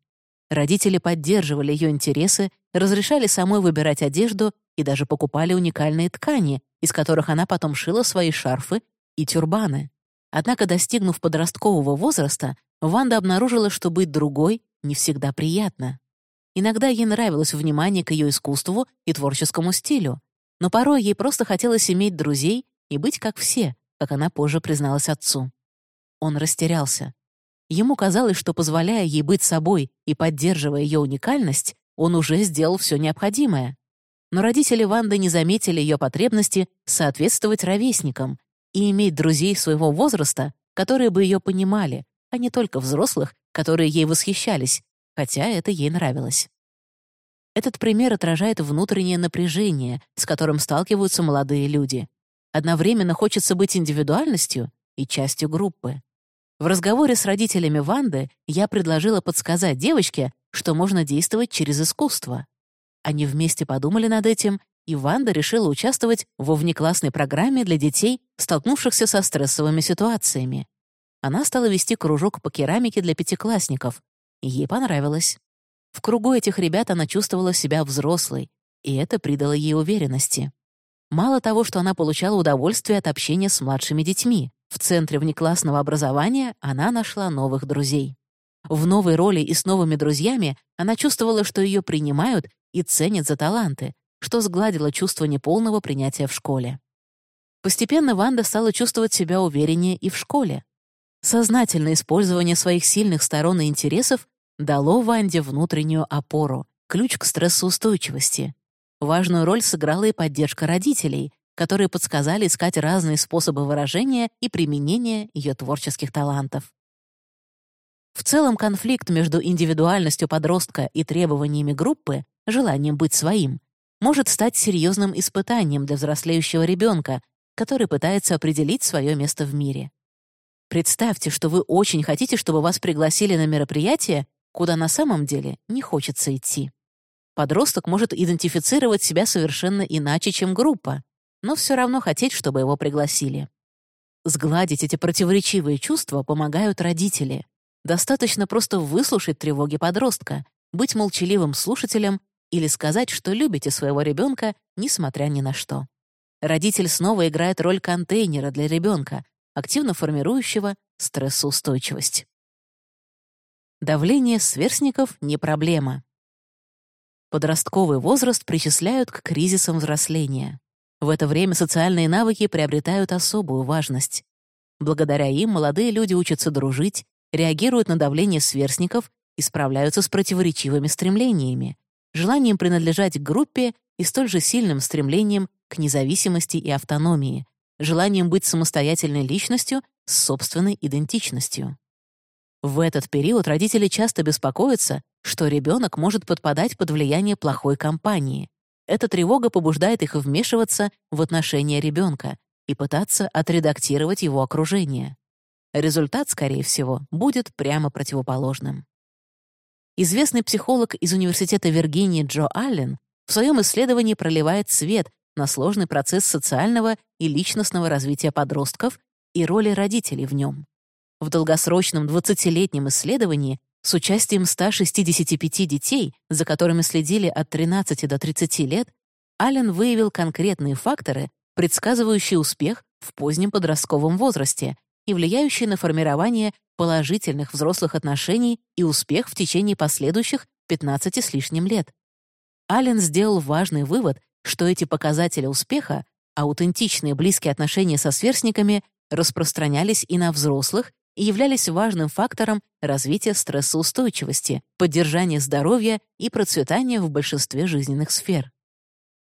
Родители поддерживали ее интересы, разрешали самой выбирать одежду и даже покупали уникальные ткани, из которых она потом шила свои шарфы и тюрбаны. Однако, достигнув подросткового возраста, Ванда обнаружила, что быть другой не всегда приятно. Иногда ей нравилось внимание к ее искусству и творческому стилю, но порой ей просто хотелось иметь друзей и быть как все, как она позже призналась отцу. Он растерялся. Ему казалось, что, позволяя ей быть собой и поддерживая ее уникальность, он уже сделал все необходимое. Но родители Ванды не заметили ее потребности соответствовать ровесникам и иметь друзей своего возраста, которые бы ее понимали, а не только взрослых, которые ей восхищались, хотя это ей нравилось. Этот пример отражает внутреннее напряжение, с которым сталкиваются молодые люди. Одновременно хочется быть индивидуальностью и частью группы. В разговоре с родителями Ванды я предложила подсказать девочке, что можно действовать через искусство. Они вместе подумали над этим, и Ванда решила участвовать во внеклассной программе для детей, столкнувшихся со стрессовыми ситуациями. Она стала вести кружок по керамике для пятиклассников, Ей понравилось. В кругу этих ребят она чувствовала себя взрослой, и это придало ей уверенности. Мало того, что она получала удовольствие от общения с младшими детьми, в центре внеклассного образования она нашла новых друзей. В новой роли и с новыми друзьями она чувствовала, что ее принимают и ценят за таланты, что сгладило чувство неполного принятия в школе. Постепенно Ванда стала чувствовать себя увереннее и в школе. Сознательное использование своих сильных сторон и интересов дало Ванде внутреннюю опору, ключ к стрессоустойчивости. Важную роль сыграла и поддержка родителей, которые подсказали искать разные способы выражения и применения ее творческих талантов. В целом конфликт между индивидуальностью подростка и требованиями группы, желанием быть своим, может стать серьезным испытанием для взрослеющего ребенка, который пытается определить свое место в мире. Представьте, что вы очень хотите, чтобы вас пригласили на мероприятие, куда на самом деле не хочется идти. Подросток может идентифицировать себя совершенно иначе, чем группа, но все равно хотеть, чтобы его пригласили. Сгладить эти противоречивые чувства помогают родители. Достаточно просто выслушать тревоги подростка, быть молчаливым слушателем или сказать, что любите своего ребенка, несмотря ни на что. Родитель снова играет роль контейнера для ребенка, активно формирующего стрессоустойчивость. Давление сверстников не проблема. Подростковый возраст причисляют к кризисам взросления. В это время социальные навыки приобретают особую важность. Благодаря им молодые люди учатся дружить, реагируют на давление сверстников и справляются с противоречивыми стремлениями, желанием принадлежать к группе и столь же сильным стремлением к независимости и автономии, желанием быть самостоятельной личностью с собственной идентичностью. В этот период родители часто беспокоятся, что ребенок может подпадать под влияние плохой компании. Эта тревога побуждает их вмешиваться в отношения ребенка и пытаться отредактировать его окружение. Результат, скорее всего, будет прямо противоположным. Известный психолог из Университета Виргинии Джо Аллен в своем исследовании проливает свет на сложный процесс социального и личностного развития подростков и роли родителей в нем. В долгосрочном 20-летнем исследовании с участием 165 детей, за которыми следили от 13 до 30 лет, Аллен выявил конкретные факторы, предсказывающие успех в позднем подростковом возрасте и влияющие на формирование положительных взрослых отношений и успех в течение последующих 15 с лишним лет. Аллен сделал важный вывод, что эти показатели успеха, аутентичные близкие отношения со сверстниками, распространялись и на взрослых, являлись важным фактором развития стрессоустойчивости, поддержания здоровья и процветания в большинстве жизненных сфер.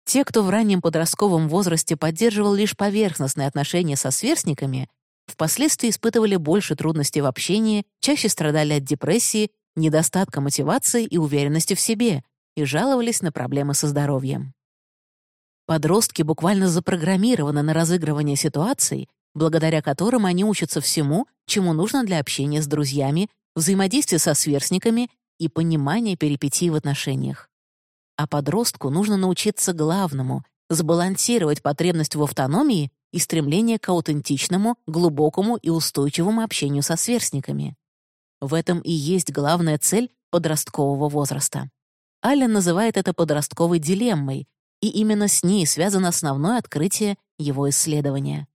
Те, кто в раннем подростковом возрасте поддерживал лишь поверхностные отношения со сверстниками, впоследствии испытывали больше трудностей в общении, чаще страдали от депрессии, недостатка мотивации и уверенности в себе и жаловались на проблемы со здоровьем. Подростки буквально запрограммированы на разыгрывание ситуаций, благодаря которым они учатся всему, чему нужно для общения с друзьями, взаимодействия со сверстниками и понимания перипетий в отношениях. А подростку нужно научиться главному — сбалансировать потребность в автономии и стремление к аутентичному, глубокому и устойчивому общению со сверстниками. В этом и есть главная цель подросткового возраста. Аллен называет это подростковой дилеммой, и именно с ней связано основное открытие его исследования.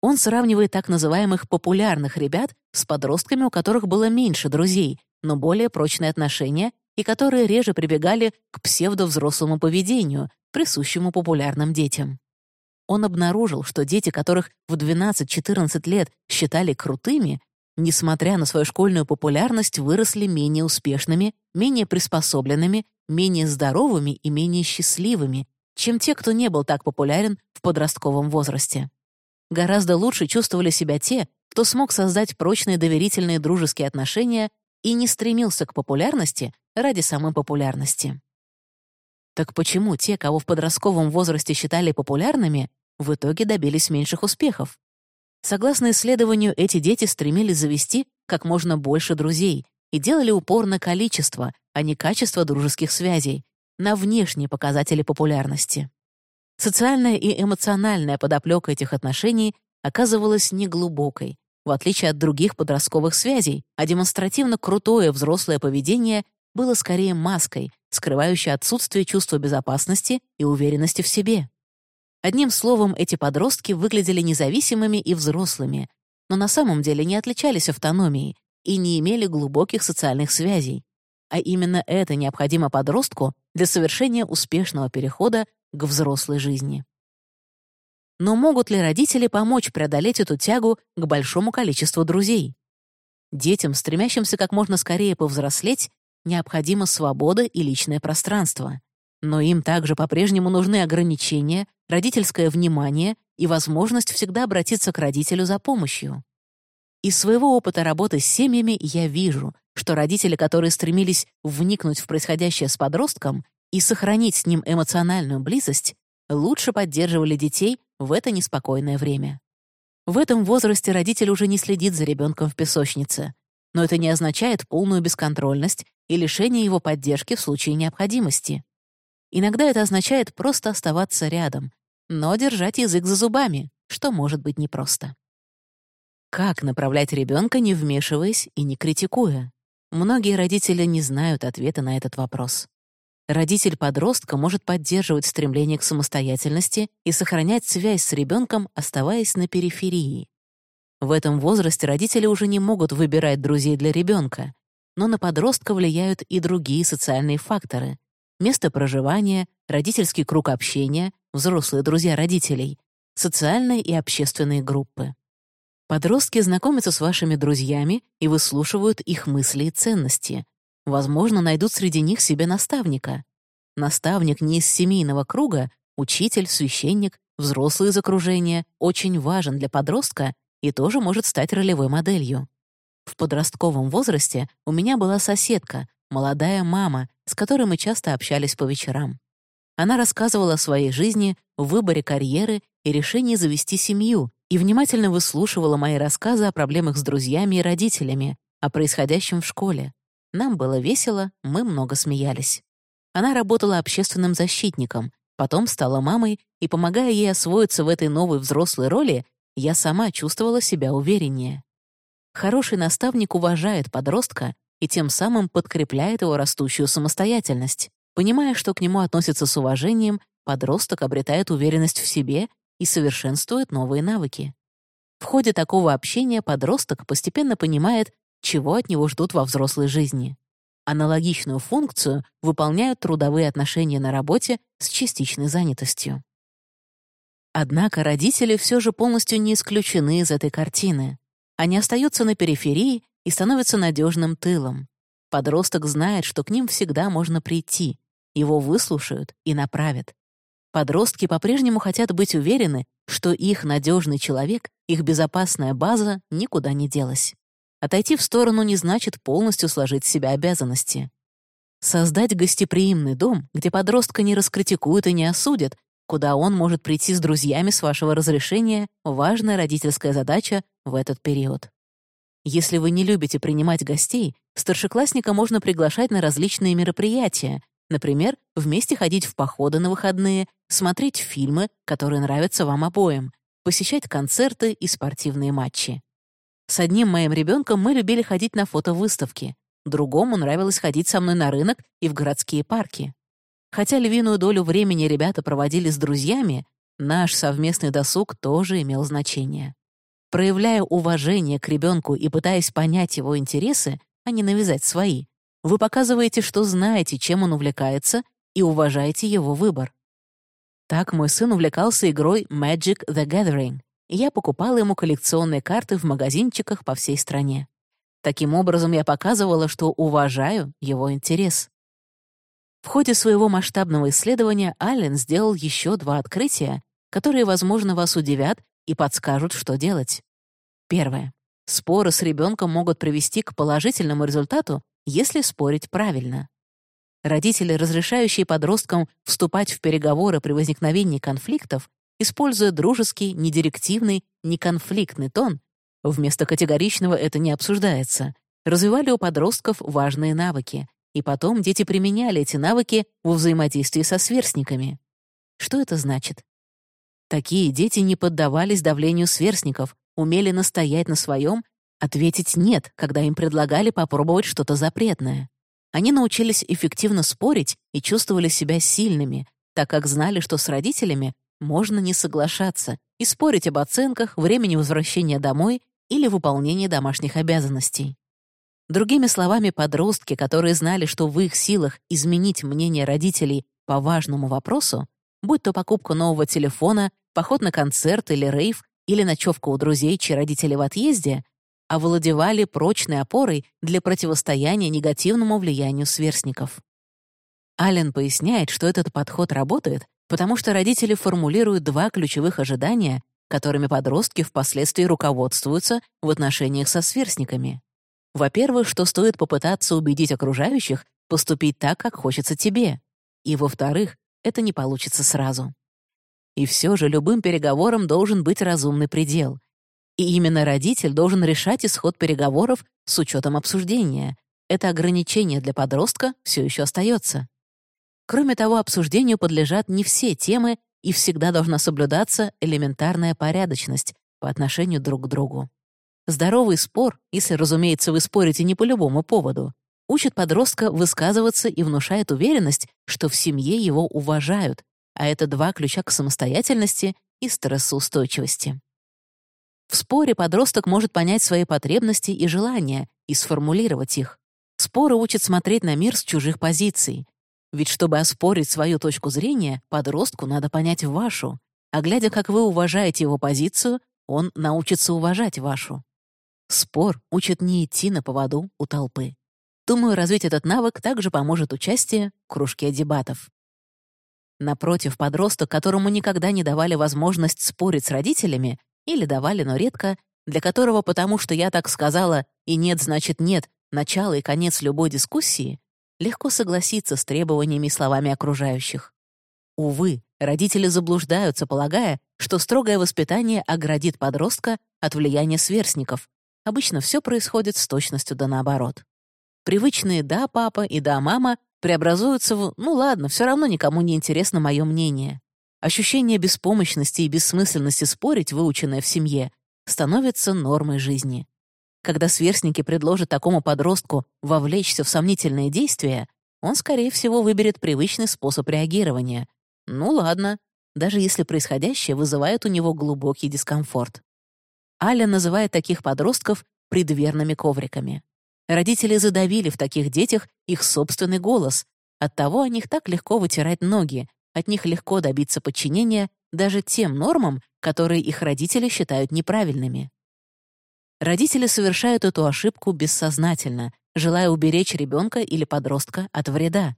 Он сравнивает так называемых популярных ребят с подростками, у которых было меньше друзей, но более прочные отношения и которые реже прибегали к псевдовзрослому поведению, присущему популярным детям. Он обнаружил, что дети, которых в 12-14 лет считали крутыми, несмотря на свою школьную популярность, выросли менее успешными, менее приспособленными, менее здоровыми и менее счастливыми, чем те, кто не был так популярен в подростковом возрасте. Гораздо лучше чувствовали себя те, кто смог создать прочные доверительные дружеские отношения и не стремился к популярности ради самой популярности. Так почему те, кого в подростковом возрасте считали популярными, в итоге добились меньших успехов? Согласно исследованию, эти дети стремились завести как можно больше друзей и делали упор на количество, а не качество дружеских связей, на внешние показатели популярности. Социальная и эмоциональная подоплека этих отношений оказывалась неглубокой, в отличие от других подростковых связей, а демонстративно крутое взрослое поведение было скорее маской, скрывающей отсутствие чувства безопасности и уверенности в себе. Одним словом, эти подростки выглядели независимыми и взрослыми, но на самом деле не отличались автономией и не имели глубоких социальных связей. А именно это необходимо подростку для совершения успешного перехода к взрослой жизни. Но могут ли родители помочь преодолеть эту тягу к большому количеству друзей? Детям, стремящимся как можно скорее повзрослеть, необходима свобода и личное пространство. Но им также по-прежнему нужны ограничения, родительское внимание и возможность всегда обратиться к родителю за помощью. Из своего опыта работы с семьями я вижу, что родители, которые стремились вникнуть в происходящее с подростком и сохранить с ним эмоциональную близость, лучше поддерживали детей в это неспокойное время. В этом возрасте родитель уже не следит за ребенком в песочнице, но это не означает полную бесконтрольность и лишение его поддержки в случае необходимости. Иногда это означает просто оставаться рядом, но держать язык за зубами, что может быть непросто. Как направлять ребенка, не вмешиваясь и не критикуя? Многие родители не знают ответа на этот вопрос. Родитель подростка может поддерживать стремление к самостоятельности и сохранять связь с ребенком, оставаясь на периферии. В этом возрасте родители уже не могут выбирать друзей для ребенка, но на подростка влияют и другие социальные факторы — место проживания, родительский круг общения, взрослые друзья родителей, социальные и общественные группы. Подростки знакомятся с вашими друзьями и выслушивают их мысли и ценности. Возможно, найдут среди них себе наставника. Наставник не из семейного круга, учитель, священник, взрослый из окружения очень важен для подростка и тоже может стать ролевой моделью. В подростковом возрасте у меня была соседка, молодая мама, с которой мы часто общались по вечерам. Она рассказывала о своей жизни, выборе карьеры и решении завести семью и внимательно выслушивала мои рассказы о проблемах с друзьями и родителями, о происходящем в школе. Нам было весело, мы много смеялись. Она работала общественным защитником, потом стала мамой, и, помогая ей освоиться в этой новой взрослой роли, я сама чувствовала себя увереннее. Хороший наставник уважает подростка и тем самым подкрепляет его растущую самостоятельность. Понимая, что к нему относятся с уважением, подросток обретает уверенность в себе и совершенствует новые навыки. В ходе такого общения подросток постепенно понимает, чего от него ждут во взрослой жизни. Аналогичную функцию выполняют трудовые отношения на работе с частичной занятостью. Однако родители все же полностью не исключены из этой картины. Они остаются на периферии и становятся надежным тылом. Подросток знает, что к ним всегда можно прийти, его выслушают и направят. Подростки по-прежнему хотят быть уверены, что их надежный человек, их безопасная база никуда не делась. Отойти в сторону не значит полностью сложить в себя обязанности. Создать гостеприимный дом, где подростка не раскритикуют и не осудят, куда он может прийти с друзьями с вашего разрешения, важная родительская задача в этот период. Если вы не любите принимать гостей, старшеклассника можно приглашать на различные мероприятия, например, вместе ходить в походы на выходные, смотреть фильмы, которые нравятся вам обоим, посещать концерты и спортивные матчи. С одним моим ребенком мы любили ходить на фотовыставки, другому нравилось ходить со мной на рынок и в городские парки. Хотя львиную долю времени ребята проводили с друзьями, наш совместный досуг тоже имел значение. Проявляя уважение к ребенку и пытаясь понять его интересы, а не навязать свои, вы показываете, что знаете, чем он увлекается, и уважаете его выбор. Так мой сын увлекался игрой Magic the Gathering, я покупала ему коллекционные карты в магазинчиках по всей стране. Таким образом, я показывала, что уважаю его интерес. В ходе своего масштабного исследования Аллен сделал еще два открытия, которые, возможно, вас удивят и подскажут, что делать. Первое. Споры с ребенком могут привести к положительному результату, если спорить правильно. Родители, разрешающие подросткам вступать в переговоры при возникновении конфликтов, используя дружеский, недирективный, неконфликтный тон, вместо категоричного это не обсуждается, развивали у подростков важные навыки, и потом дети применяли эти навыки во взаимодействии со сверстниками. Что это значит? Такие дети не поддавались давлению сверстников, умели настоять на своем, ответить «нет», когда им предлагали попробовать что-то запретное. Они научились эффективно спорить и чувствовали себя сильными, так как знали, что с родителями можно не соглашаться и спорить об оценках, времени возвращения домой или выполнении домашних обязанностей. Другими словами, подростки, которые знали, что в их силах изменить мнение родителей по важному вопросу, будь то покупка нового телефона, поход на концерт или рейв, или ночевка у друзей, чьи родители в отъезде, овладевали прочной опорой для противостояния негативному влиянию сверстников. Аллен поясняет, что этот подход работает, потому что родители формулируют два ключевых ожидания, которыми подростки впоследствии руководствуются в отношениях со сверстниками. Во-первых, что стоит попытаться убедить окружающих поступить так, как хочется тебе. И, во-вторых, это не получится сразу. И все же любым переговорам должен быть разумный предел. И именно родитель должен решать исход переговоров с учетом обсуждения. Это ограничение для подростка все еще остается. Кроме того, обсуждению подлежат не все темы, и всегда должна соблюдаться элементарная порядочность по отношению друг к другу. Здоровый спор, если, разумеется, вы спорите не по любому поводу, учит подростка высказываться и внушает уверенность, что в семье его уважают, а это два ключа к самостоятельности и стрессоустойчивости. В споре подросток может понять свои потребности и желания и сформулировать их. Споры учат смотреть на мир с чужих позиций. Ведь чтобы оспорить свою точку зрения, подростку надо понять вашу. А глядя, как вы уважаете его позицию, он научится уважать вашу. Спор учит не идти на поводу у толпы. Думаю, развить этот навык также поможет участие в кружке дебатов. Напротив, подросток, которому никогда не давали возможность спорить с родителями, или давали, но редко, для которого потому что я так сказала и нет значит нет, начало и конец любой дискуссии, легко согласиться с требованиями и словами окружающих. Увы, родители заблуждаются, полагая, что строгое воспитание оградит подростка от влияния сверстников, Обычно все происходит с точностью да наоборот. Привычные «да, папа» и «да, мама» преобразуются в «ну ладно, все равно никому не интересно мое мнение». Ощущение беспомощности и бессмысленности спорить, выученное в семье, становится нормой жизни. Когда сверстники предложат такому подростку вовлечься в сомнительные действия, он, скорее всего, выберет привычный способ реагирования. Ну ладно, даже если происходящее вызывает у него глубокий дискомфорт. Аля называет таких подростков предверными ковриками. Родители задавили в таких детях их собственный голос. Оттого о них так легко вытирать ноги, от них легко добиться подчинения даже тем нормам, которые их родители считают неправильными. Родители совершают эту ошибку бессознательно, желая уберечь ребенка или подростка от вреда.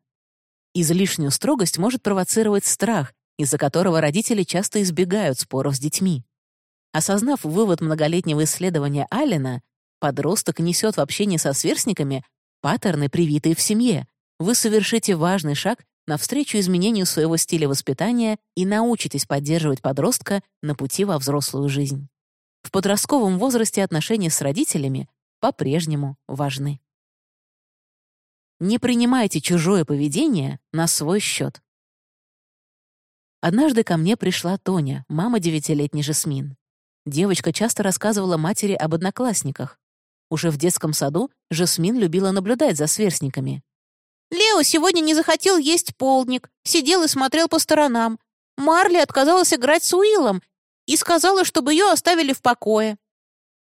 Излишнюю строгость может провоцировать страх, из-за которого родители часто избегают споров с детьми. Осознав вывод многолетнего исследования Аллена, подросток несет в общении со сверстниками паттерны, привитые в семье. Вы совершите важный шаг навстречу изменению своего стиля воспитания и научитесь поддерживать подростка на пути во взрослую жизнь. В подростковом возрасте отношения с родителями по-прежнему важны. Не принимайте чужое поведение на свой счет. Однажды ко мне пришла Тоня, мама девятилетней Жасмин. Девочка часто рассказывала матери об одноклассниках. Уже в детском саду Жасмин любила наблюдать за сверстниками. «Лео сегодня не захотел есть полдник, сидел и смотрел по сторонам. Марли отказалась играть с Уиллом и сказала, чтобы ее оставили в покое».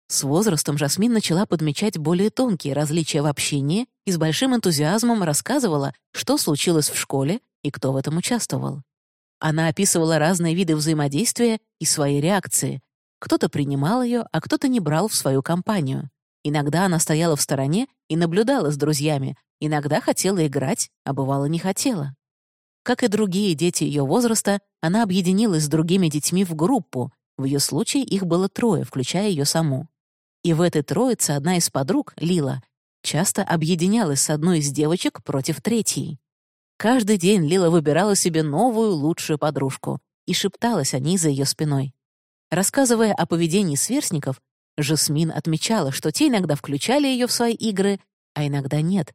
С возрастом Жасмин начала подмечать более тонкие различия в общении и с большим энтузиазмом рассказывала, что случилось в школе и кто в этом участвовал. Она описывала разные виды взаимодействия и свои реакции, кто-то принимал ее, а кто-то не брал в свою компанию. Иногда она стояла в стороне и наблюдала с друзьями, иногда хотела играть, а бывало не хотела. Как и другие дети ее возраста, она объединилась с другими детьми в группу, в ее случае их было трое, включая ее саму. И в этой троице одна из подруг, Лила, часто объединялась с одной из девочек против третьей. Каждый день Лила выбирала себе новую, лучшую подружку и шепталась о ней за ее спиной. Рассказывая о поведении сверстников, Жасмин отмечала, что те иногда включали ее в свои игры, а иногда нет.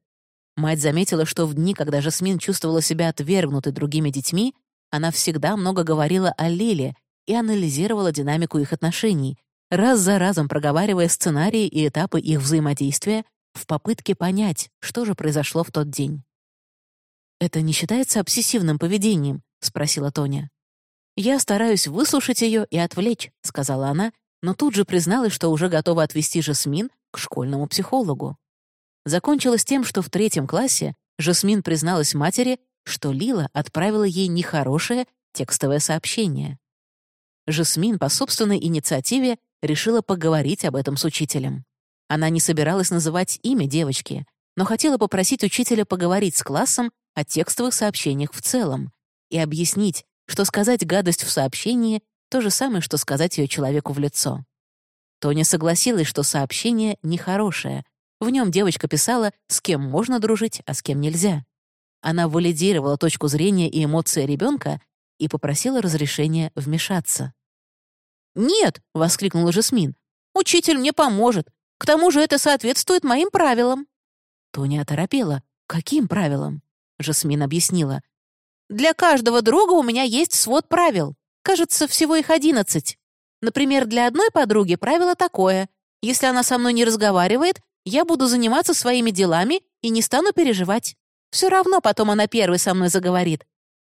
Мать заметила, что в дни, когда Жасмин чувствовала себя отвергнутой другими детьми, она всегда много говорила о Лиле и анализировала динамику их отношений, раз за разом проговаривая сценарии и этапы их взаимодействия в попытке понять, что же произошло в тот день. «Это не считается обсессивным поведением?» — спросила Тоня. «Я стараюсь выслушать ее и отвлечь», — сказала она, но тут же призналась, что уже готова отвести Жасмин к школьному психологу. Закончилось тем, что в третьем классе Жасмин призналась матери, что Лила отправила ей нехорошее текстовое сообщение. Жасмин по собственной инициативе решила поговорить об этом с учителем. Она не собиралась называть имя девочки, но хотела попросить учителя поговорить с классом о текстовых сообщениях в целом и объяснить, что сказать гадость в сообщении — то же самое, что сказать ее человеку в лицо. Тоня согласилась, что сообщение нехорошее. В нем девочка писала, с кем можно дружить, а с кем нельзя. Она валидировала точку зрения и эмоции ребенка и попросила разрешения вмешаться. «Нет!» — воскликнула Жасмин. «Учитель мне поможет. К тому же это соответствует моим правилам». Тоня оторопела. «Каким правилам?» Жасмин объяснила. «Для каждого друга у меня есть свод правил. Кажется, всего их одиннадцать. Например, для одной подруги правило такое. Если она со мной не разговаривает, я буду заниматься своими делами и не стану переживать. Все равно потом она первой со мной заговорит.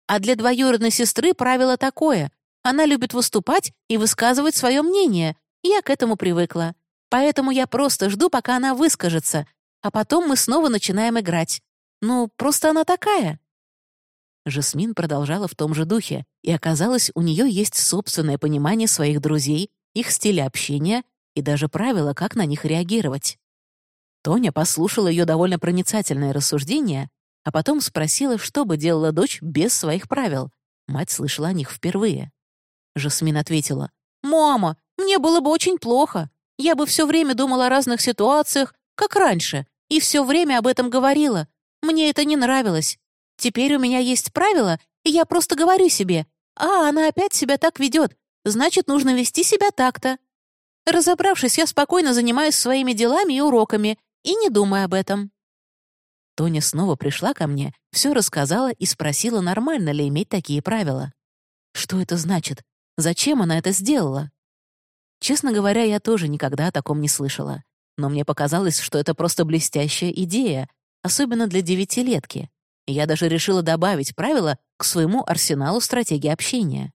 А для двоюродной сестры правило такое. Она любит выступать и высказывать свое мнение. Я к этому привыкла. Поэтому я просто жду, пока она выскажется, а потом мы снова начинаем играть. Ну, просто она такая». Жасмин продолжала в том же духе, и оказалось, у нее есть собственное понимание своих друзей, их стиля общения и даже правила, как на них реагировать. Тоня послушала ее довольно проницательное рассуждение, а потом спросила, что бы делала дочь без своих правил. Мать слышала о них впервые. Жасмин ответила, «Мама, мне было бы очень плохо. Я бы все время думала о разных ситуациях, как раньше, и все время об этом говорила. Мне это не нравилось. Теперь у меня есть правила, и я просто говорю себе, а она опять себя так ведет, значит, нужно вести себя так-то. Разобравшись, я спокойно занимаюсь своими делами и уроками, и не думаю об этом. Тоня снова пришла ко мне, все рассказала и спросила, нормально ли иметь такие правила. Что это значит? Зачем она это сделала? Честно говоря, я тоже никогда о таком не слышала. Но мне показалось, что это просто блестящая идея, особенно для девятилетки. Я даже решила добавить правила к своему арсеналу стратегии общения.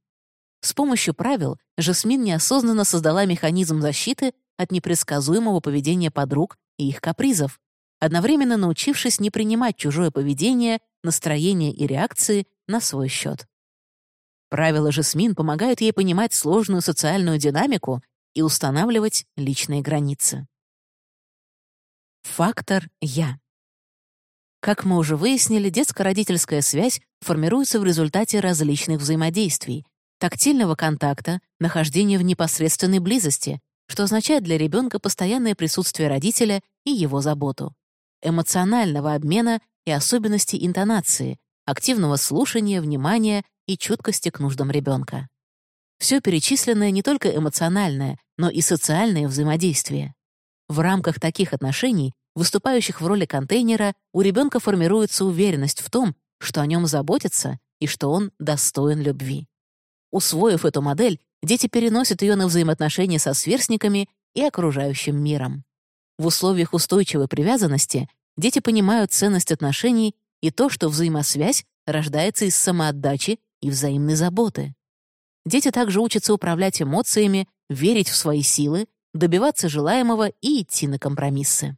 С помощью правил Жасмин неосознанно создала механизм защиты от непредсказуемого поведения подруг и их капризов, одновременно научившись не принимать чужое поведение, настроение и реакции на свой счет. Правила Жасмин помогают ей понимать сложную социальную динамику и устанавливать личные границы. Фактор «я». Как мы уже выяснили, детско-родительская связь формируется в результате различных взаимодействий, тактильного контакта, нахождения в непосредственной близости, что означает для ребенка постоянное присутствие родителя и его заботу, эмоционального обмена и особенностей интонации, активного слушания, внимания и чуткости к нуждам ребенка. Все перечисленное не только эмоциональное, но и социальное взаимодействие. В рамках таких отношений, выступающих в роли контейнера, у ребенка формируется уверенность в том, что о нем заботятся и что он достоин любви. Усвоив эту модель, дети переносят ее на взаимоотношения со сверстниками и окружающим миром. В условиях устойчивой привязанности дети понимают ценность отношений и то, что взаимосвязь рождается из самоотдачи и взаимной заботы. Дети также учатся управлять эмоциями, верить в свои силы, добиваться желаемого и идти на компромиссы.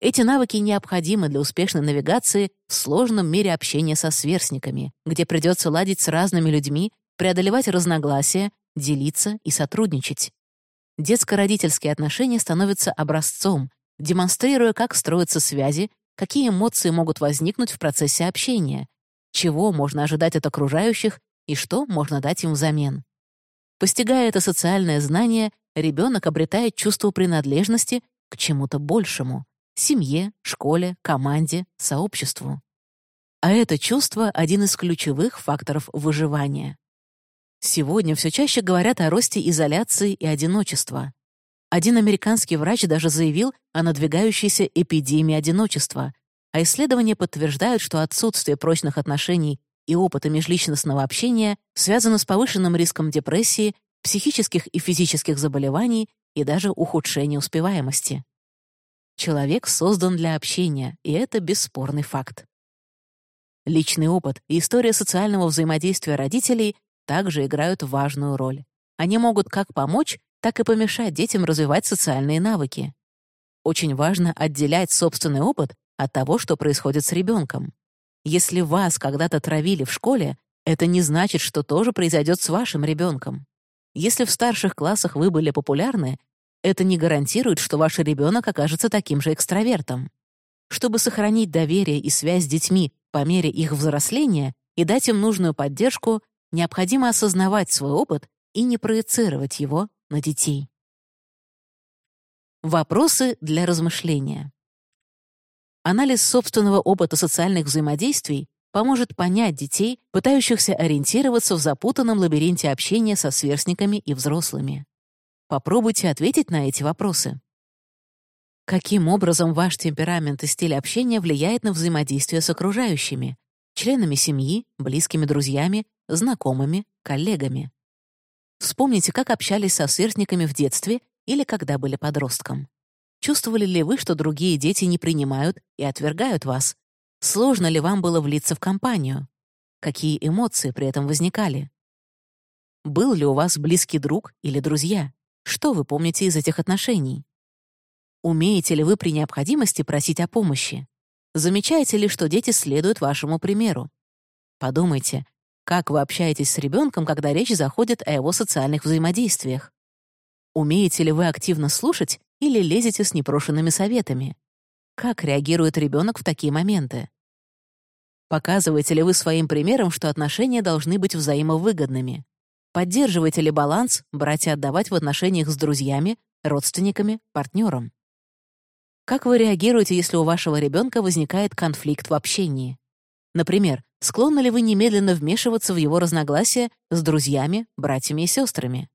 Эти навыки необходимы для успешной навигации в сложном мире общения со сверстниками, где придется ладить с разными людьми, преодолевать разногласия, делиться и сотрудничать. Детско-родительские отношения становятся образцом, демонстрируя, как строятся связи, какие эмоции могут возникнуть в процессе общения, чего можно ожидать от окружающих и что можно дать им взамен. Постигая это социальное знание, ребенок обретает чувство принадлежности к чему-то большему — семье, школе, команде, сообществу. А это чувство — один из ключевых факторов выживания. Сегодня все чаще говорят о росте изоляции и одиночества. Один американский врач даже заявил о надвигающейся эпидемии одиночества, а исследования подтверждают, что отсутствие прочных отношений и опыта межличностного общения связано с повышенным риском депрессии, психических и физических заболеваний и даже ухудшения успеваемости. Человек создан для общения, и это бесспорный факт. Личный опыт и история социального взаимодействия родителей также играют важную роль. Они могут как помочь, так и помешать детям развивать социальные навыки. Очень важно отделять собственный опыт от того, что происходит с ребенком. Если вас когда-то травили в школе, это не значит, что тоже произойдет с вашим ребенком. Если в старших классах вы были популярны, это не гарантирует, что ваш ребенок окажется таким же экстравертом. Чтобы сохранить доверие и связь с детьми по мере их взросления и дать им нужную поддержку, необходимо осознавать свой опыт и не проецировать его на детей. Вопросы для размышления. Анализ собственного опыта социальных взаимодействий поможет понять детей, пытающихся ориентироваться в запутанном лабиринте общения со сверстниками и взрослыми. Попробуйте ответить на эти вопросы. Каким образом ваш темперамент и стиль общения влияет на взаимодействие с окружающими, членами семьи, близкими друзьями, знакомыми, коллегами? Вспомните, как общались со сверстниками в детстве или когда были подростком. Чувствовали ли вы, что другие дети не принимают и отвергают вас? Сложно ли вам было влиться в компанию? Какие эмоции при этом возникали? Был ли у вас близкий друг или друзья? Что вы помните из этих отношений? Умеете ли вы при необходимости просить о помощи? Замечаете ли, что дети следуют вашему примеру? Подумайте, как вы общаетесь с ребенком, когда речь заходит о его социальных взаимодействиях? Умеете ли вы активно слушать или лезете с непрошенными советами? Как реагирует ребенок в такие моменты? Показываете ли вы своим примером, что отношения должны быть взаимовыгодными? Поддерживаете ли баланс брать и отдавать в отношениях с друзьями, родственниками, партнером? Как вы реагируете, если у вашего ребенка возникает конфликт в общении? Например, склонны ли вы немедленно вмешиваться в его разногласия с друзьями, братьями и сестрами?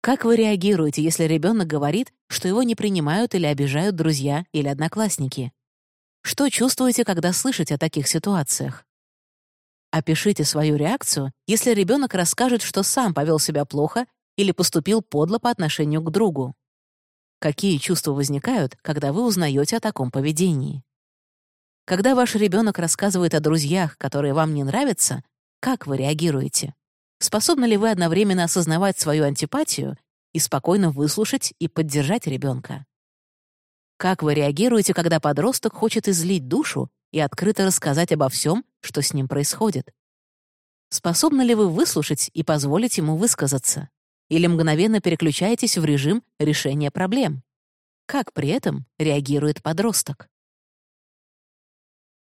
Как вы реагируете, если ребенок говорит, что его не принимают или обижают друзья или одноклассники? Что чувствуете, когда слышите о таких ситуациях? Опишите свою реакцию, если ребенок расскажет, что сам повел себя плохо или поступил подло по отношению к другу. Какие чувства возникают, когда вы узнаете о таком поведении? Когда ваш ребенок рассказывает о друзьях, которые вам не нравятся, как вы реагируете? Способны ли вы одновременно осознавать свою антипатию и спокойно выслушать и поддержать ребенка? Как вы реагируете, когда подросток хочет излить душу и открыто рассказать обо всем, что с ним происходит? Способны ли вы выслушать и позволить ему высказаться? или мгновенно переключаетесь в режим решения проблем? Как при этом реагирует подросток?